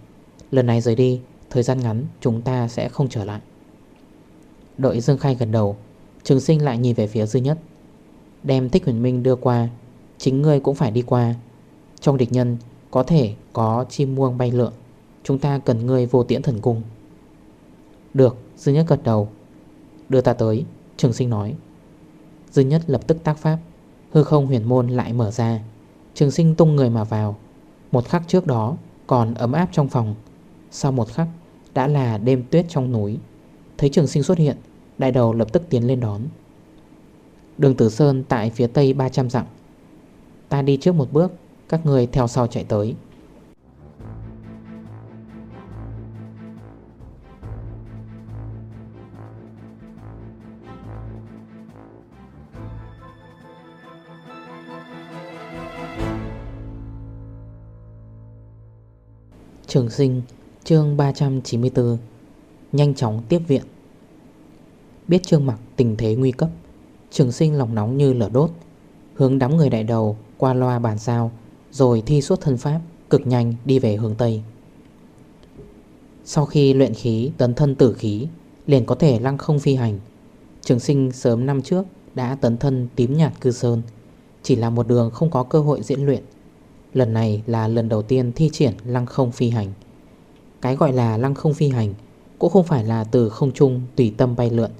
Lần này rời đi, Thời gian ngắn chúng ta sẽ không trở lại. Đội Dương Khai gần đầu, Trường sinh lại nhìn về phía dư nhất. Đem thích huyền minh đưa qua, Chính ngươi cũng phải đi qua. Trong địch nhân có thể có chim muông bay lượn, Chúng ta cần ngươi vô tiễn thần cung. Được, Dư nhất gật đầu. Đưa ta tới. Trường sinh nói. Dư nhất lập tức tác pháp, Hư không huyền môn lại mở ra. Trường sinh tung người mà vào. Một khắc trước đó còn ấm áp trong phòng. Sau một khắc, đã là đêm tuyết trong núi. Thấy trường sinh xuất hiện, Đại đầu lập tức tiến lên đón. Đường Tử Sơn tại phía tây 300 dặm. Ta đi trước một bước, Các người theo sau chạy tới. Trường sinh, chương 394 Nhanh chóng tiếp viện. Biết trương mặc tình thế nguy cấp, Trường sinh lòng nóng như lửa đốt, Hướng đám người đại đầu qua loa bàn sao Rồi thi suốt thân pháp, Cực nhanh đi về hướng Tây. Sau khi luyện khí, tấn thân tử khí, Liền có thể lăng không phi hành. Trường sinh sớm năm trước Đã tấn thân tím nhạt cư sơn, Chỉ là một đường không có cơ hội diễn luyện. Lần này là lần đầu tiên thi triển lăng không phi hành. Cái gọi là lăng không phi hành Cũng không phải là từ không trung tùy tâm bay lượn.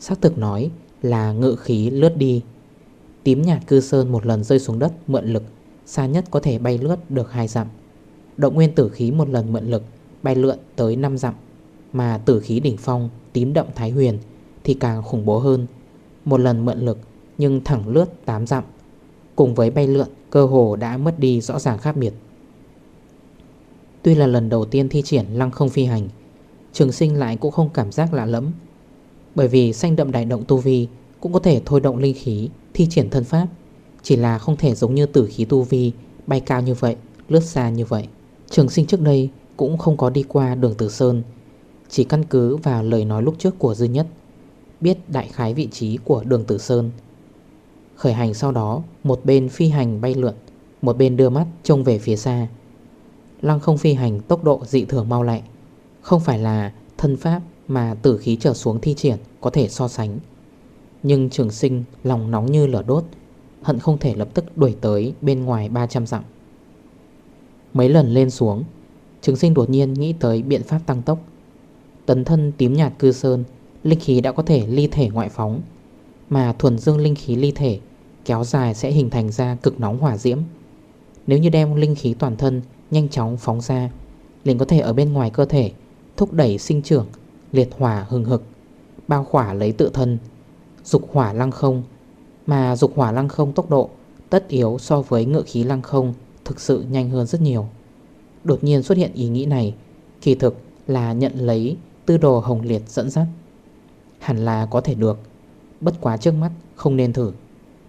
Xác thực nói là ngự khí lướt đi. Tím nhạt cư sơn một lần rơi xuống đất mượn lực, Xa nhất có thể bay lướt được 2 dặm. Động nguyên tử khí một lần mượn lực, Bay lượn tới 5 dặm. Mà tử khí đỉnh phong, tím đậm thái huyền Thì càng khủng bố hơn. Một lần mượn lực nhưng thẳng lướt 8 dặm Cùng với bay lượn cơ hồ đã mất đi rõ ràng khác biệt. Tuy là lần đầu tiên thi triển lăng không phi hành Trường sinh lại cũng không cảm giác lạ lẫm. Bởi vì xanh đậm đại động tu vi Cũng có thể thôi động linh khí Thi triển thân pháp. Chỉ là không thể giống như tử khí tu vi Bay cao như vậy, lướt xa như vậy. Trường sinh trước đây cũng không có đi qua đường Tử Sơn Chỉ căn cứ vào lời nói lúc trước của Dư Nhất Biết đại khái vị trí của đường Tử Sơn. Khởi hành sau đó, Một bên phi hành bay lượn, Một bên đưa mắt trông về phía xa. Lăng không phi hành tốc độ dị thường mau lẹ. Không phải là thân pháp Mà tử khí trở xuống thi triển Có thể so sánh. Nhưng trường sinh lòng nóng như lửa đốt, Hận không thể lập tức đuổi tới Bên ngoài 300 dặm. Mấy lần lên xuống, Trường sinh đột nhiên nghĩ tới biện pháp tăng tốc. Tấn thân tím nhạt cư sơn, Linh khí đã có thể ly thể ngoại phóng mà thuần dương linh khí ly thể Kéo dài sẽ hình thành ra cực nóng hỏa diễm. Nếu như đem linh khí toàn thân Nhanh chóng phóng ra, liền có thể ở bên ngoài cơ thể Thúc đẩy sinh trưởng, Liệt hỏa hừng hực, Bao khỏa lấy tự thân. Dục hỏa lăng không, Mà dục hỏa lăng không tốc độ Tất yếu so với ngựa khí lăng không Thực sự nhanh hơn rất nhiều. Đột nhiên xuất hiện ý nghĩ này, Kỳ thực là nhận lấy tư đồ hồng liệt dẫn dắt. Hẳn là có thể được. Bất quá trước mắt, không nên thử.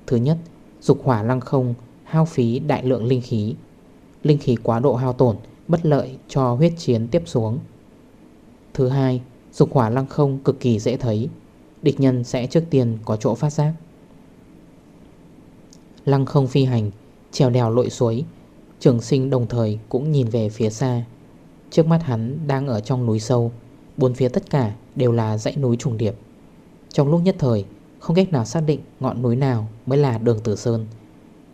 Thứ nhất, Dục hỏa lăng không, hao phí đại lượng linh khí. Linh khí quá độ hao tổn, Bất lợi cho huyết chiến tiếp xuống. Thứ hai, Dục hỏa lăng không cực kỳ dễ thấy. Địch nhân sẽ trước tiên có chỗ phát giác. Lăng không phi hành, Trèo đèo lội suối. Trường sinh đồng thời cũng nhìn về phía xa. Trước mắt hắn đang ở trong núi sâu. Bốn phía tất cả đều là dãy núi trùng điệp. Trong lúc nhất thời không cách nào xác định ngọn núi nào mới là đường Tử Sơn.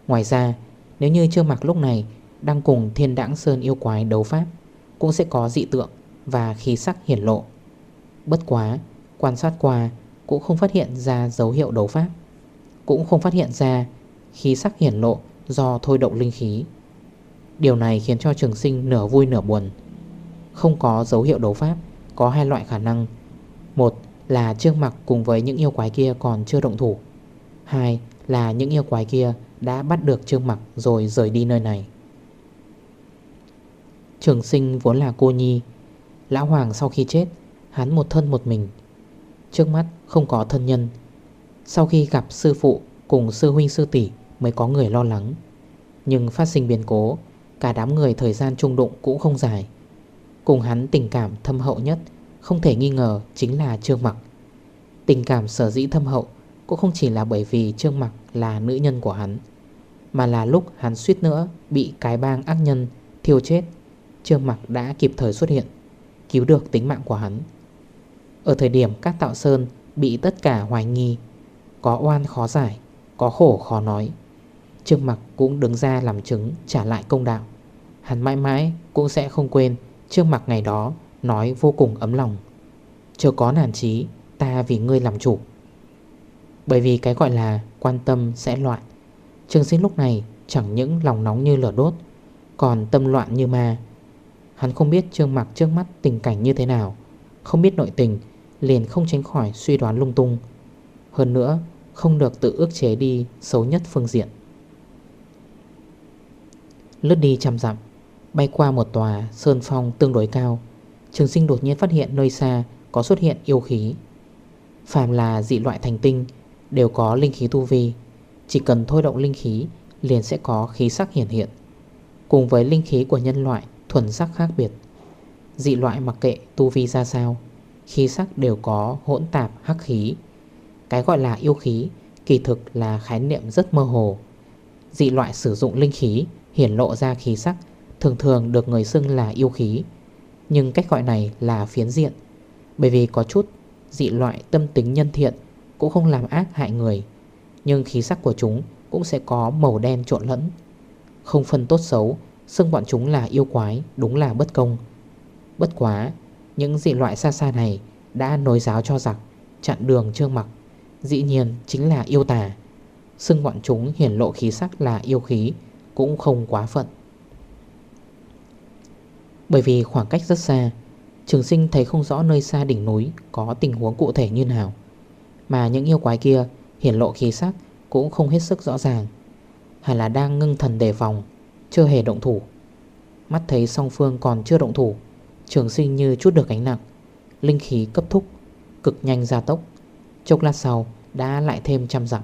Ngoài ra, Nếu như chưa mặc lúc này Đang cùng thiên đãng sơn yêu quái đấu pháp, Cũng sẽ có dị tượng Và khí sắc hiển lộ. Bất quá, Quan sát qua Cũng không phát hiện ra dấu hiệu đấu pháp, Cũng không phát hiện ra Khí sắc hiển lộ do thôi động linh khí. Điều này khiến cho trường sinh nửa vui nửa buồn. Không có dấu hiệu đấu pháp Có hai loại khả năng. Một là trương mặc cùng với những yêu quái kia còn chưa động thủ. Hai là những yêu quái kia đã bắt được trương mặc rồi rời đi nơi này. Trường sinh vốn là cô nhi. Lão Hoàng sau khi chết, Hắn một thân một mình. Trước mắt không có thân nhân. Sau khi gặp sư phụ cùng sư huynh sư tỷ Mới có người lo lắng. Nhưng phát sinh biến cố, Cả đám người thời gian trung đụng cũng không dài. Cùng hắn tình cảm thâm hậu nhất không thể nghi ngờ chính là Trương Mặc. Tình cảm sở dĩ thâm hậu Cũng không chỉ là bởi vì Trương Mặc là nữ nhân của hắn, Mà là lúc hắn suýt nữa Bị cái bang ác nhân thiêu chết, Trương Mặc đã kịp thời xuất hiện, Cứu được tính mạng của hắn. Ở thời điểm các tạo sơn Bị tất cả hoài nghi, Có oan khó giải, Có khổ khó nói, Trương Mặc cũng đứng ra làm chứng trả lại công đạo. Hắn mãi mãi cũng sẽ không quên Trương Mặc ngày đó nói vô cùng ấm lòng. Chưa có nản trí ta vì ngươi làm chủ. Bởi vì cái gọi là quan tâm sẽ loạn. Trương sinh lúc này chẳng những lòng nóng như lửa đốt, Còn tâm loạn như ma. Hắn không biết Trương Mặc trước mắt tình cảnh như thế nào, Không biết nội tình, Liền không tránh khỏi suy đoán lung tung. Hơn nữa, không được tự ước chế đi xấu nhất phương diện. Lướt đi chăm dặm, Bay qua một tòa sơn phong tương đối cao. Trường sinh đột nhiên phát hiện nơi xa Có xuất hiện yêu khí. Phàm là dị loại thành tinh, Đều có linh khí tu vi. Chỉ cần thôi động linh khí, Liền sẽ có khí sắc hiển hiện. Cùng với linh khí của nhân loại, Thuần sắc khác biệt. Dị loại mặc kệ tu vi ra sao, Khí sắc đều có hỗn tạp hắc khí. Cái gọi là yêu khí, Kỳ thực là khái niệm rất mơ hồ. Dị loại sử dụng linh khí, Hiển lộ ra khí sắc, Thường thường được người xưng là yêu khí. Nhưng cách gọi này là phiến diện, Bởi vì có chút dị loại tâm tính nhân thiện Cũng không làm ác hại người, Nhưng khí sắc của chúng cũng sẽ có màu đen trộn lẫn. Không phân tốt xấu, Xưng bọn chúng là yêu quái Đúng là bất công. Bất quá, Những dị loại xa xa này Đã nối giáo cho giặc, Chặn đường trương mặc, Dĩ nhiên chính là yêu tà. Xưng bọn chúng hiển lộ khí sắc là yêu khí Cũng không quá phận. Bởi vì khoảng cách rất xa, Trường sinh thấy không rõ nơi xa đỉnh núi Có tình huống cụ thể như nào. Mà những yêu quái kia Hiển lộ khí sắc cũng không hết sức rõ ràng Hay là đang ngưng thần đề phòng, Chưa hề động thủ. Mắt thấy song phương còn chưa động thủ, Trường sinh như chút được ánh nặng, Linh khí cấp thúc, Cực nhanh gia tốc, Chốc lát sau đã lại thêm trăm dặm.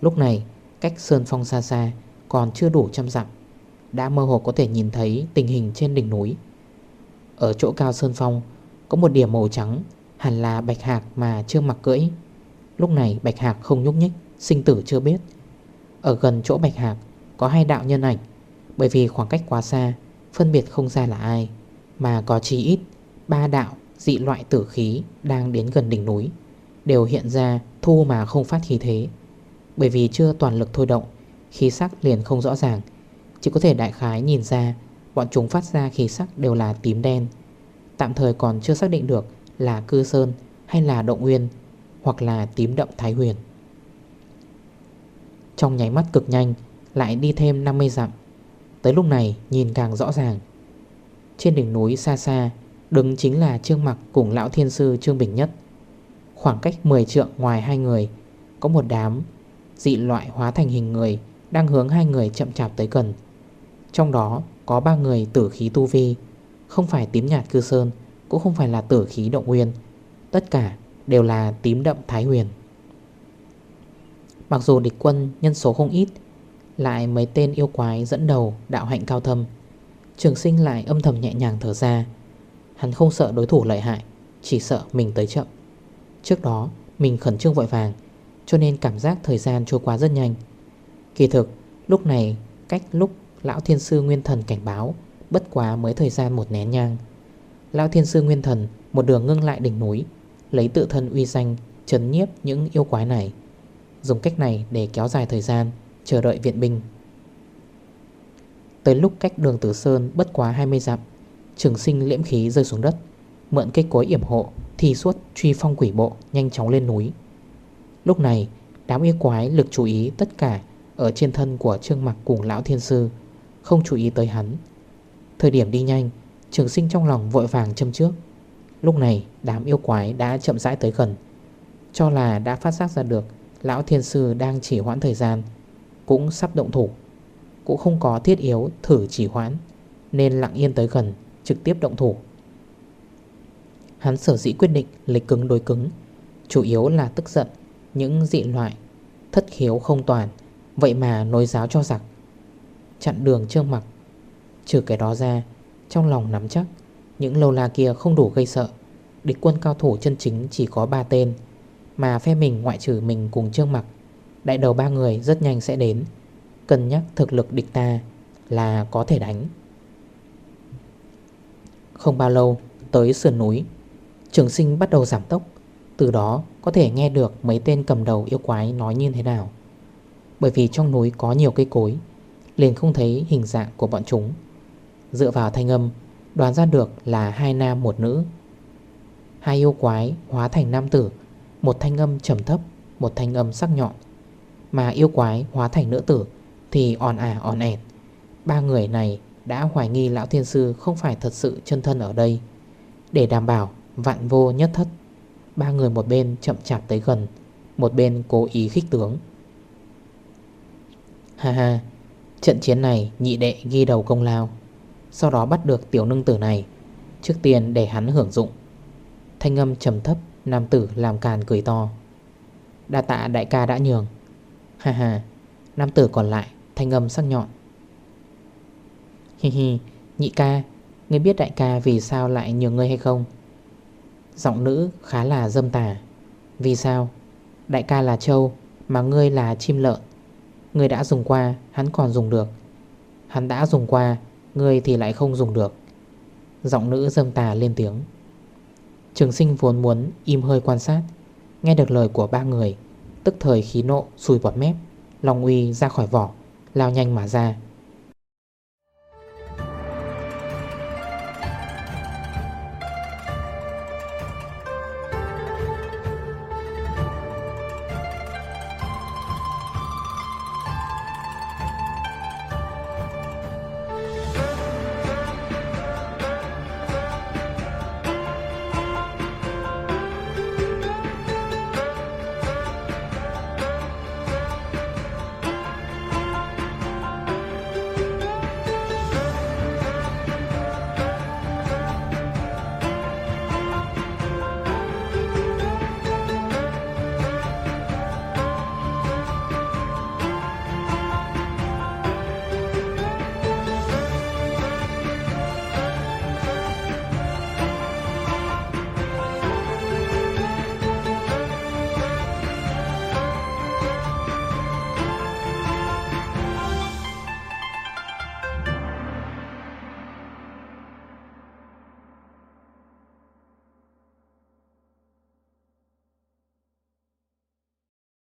Lúc này, cách Sơn Phong xa xa Còn chưa đủ trăm dặm. Đã mơ hồ có thể nhìn thấy tình hình trên đỉnh núi. Ở chỗ cao Sơn Phong, Có một điểm màu trắng, Hẳn là bạch hạc mà chưa mặc cưỡi. Lúc này bạch hạc không nhúc nhích, Sinh tử chưa biết. Ở gần chỗ bạch hạc, Có hai đạo nhân ảnh, Bởi vì khoảng cách quá xa, Phân biệt không ra là ai, Mà có chí ít Ba đạo dị loại tử khí Đang đến gần đỉnh núi, Đều hiện ra thu mà không phát khí thế. Bởi vì chưa toàn lực thôi động, Khí sắc liền không rõ ràng chỉ có thể đại khái nhìn ra, Bọn chúng phát ra khí sắc đều là tím đen. Tạm thời còn chưa xác định được Là cư sơn hay là động nguyên, Hoặc là tím đậm thái huyền. Trong nháy mắt cực nhanh, Lại đi thêm 50 dặm. Tới lúc này, nhìn càng rõ ràng. Trên đỉnh núi xa xa, Đứng chính là Trương Mặc cùng Lão Thiên Sư Trương Bình Nhất. Khoảng cách 10 trượng ngoài hai người, Có một đám dị loại hóa thành hình người Đang hướng hai người chậm chạp tới gần. Trong đó, có ba người tử khí tu vi. Không phải tím nhạt cư sơn, Cũng không phải là tử khí động nguyên. Tất cả đều là tím đậm thái huyền. Mặc dù địch quân nhân số không ít, Lại mấy tên yêu quái dẫn đầu đạo hạnh cao thâm. Trường sinh lại âm thầm nhẹ nhàng thở ra. Hắn không sợ đối thủ lợi hại, Chỉ sợ mình tới chậm. Trước đó, mình khẩn trương vội vàng, Cho nên cảm giác thời gian trôi qua rất nhanh. Kỳ thực, lúc này, cách lúc Lão Thiên Sư Nguyên Thần cảnh báo, Bất quá mới thời gian một nén nhang. Lão Thiên Sư Nguyên Thần, Một đường ngưng lại đỉnh núi, Lấy tự thân uy danh, Chấn nhiếp những yêu quái này. Dùng cách này để kéo dài thời gian, Chờ đợi viện binh. Tới lúc cách đường Tử Sơn Bất quá 20 dặm, Trường sinh liễm khí rơi xuống đất. Mượn cây cối yểm hộ Thì suốt truy phong quỷ bộ Nhanh chóng lên núi. Lúc này, đám yêu quái lực chú ý tất cả Ở trên thân của Trương Mặc cùng Lão Thiên Sư. Không chú ý tới hắn. Thời điểm đi nhanh, Trường sinh trong lòng vội vàng châm trước. Lúc này, đám yêu quái đã chậm rãi tới gần. Cho là đã phát giác ra được Lão Thiên Sư đang chỉ hoãn thời gian, Cũng sắp động thủ. Cũng không có thiết yếu thử chỉ hoãn, Nên lặng yên tới gần, Trực tiếp động thủ. Hắn sở dĩ quyết định lịch cứng đối cứng, Chủ yếu là tức giận, Những dị loại, Thất khiếu không toàn, Vậy mà nối giáo cho giặc. Chặn đường trương mặc. Trừ cái đó ra, Trong lòng nắm chắc, Những lâu la kia không đủ gây sợ. Địch quân cao thủ chân chính chỉ có 3 tên, Mà phe mình ngoại trừ mình cùng trương mặc, Đại đầu ba người rất nhanh sẽ đến. Cân nhắc thực lực địch ta Là có thể đánh. Không bao lâu, Tới sườn núi, Trường sinh bắt đầu giảm tốc. Từ đó, có thể nghe được mấy tên cầm đầu yêu quái nói như thế nào. Bởi vì trong núi có nhiều cây cối Liền không thấy hình dạng của bọn chúng. Dựa vào thanh âm, Đoán ra được là hai nam một nữ. Hai yêu quái hóa thành nam tử, Một thanh âm trầm thấp, Một thanh âm sắc nhọn. Mà yêu quái hóa thành nữ tử Thì on ả on ẹt. Ba người này đã hoài nghi lão thiên sư Không phải thật sự chân thân ở đây. Để đảm bảo vạn vô nhất thất, Ba người một bên chậm chạp tới gần, Một bên cố ý khích tướng. Ha ha Trận chiến này, nhị đệ ghi đầu công lao. Sau đó bắt được tiểu nương tử này. Trước tiên để hắn hưởng dụng. Thanh âm trầm thấp, Nam tử làm càn cười to. Đa tạ đại ca đã nhường. Ha ha, Nam tử còn lại, Thanh âm sắc nhọn. Hi hi, Nhị ca, Ngươi biết đại ca vì sao lại nhường ngươi hay không? Giọng nữ khá là dâm tà. Vì sao? Đại ca là trâu Mà ngươi là chim lợn người đã dùng qua, Hắn còn dùng được. Hắn đã dùng qua người thì lại không dùng được. Giọng nữ dâm tà lên tiếng. Trường sinh vốn muốn im hơi quan sát, Nghe được lời của ba người, Tức thời khí nộ xùi bọt mép, Lòng uy ra khỏi vỏ, Lao nhanh mà ra.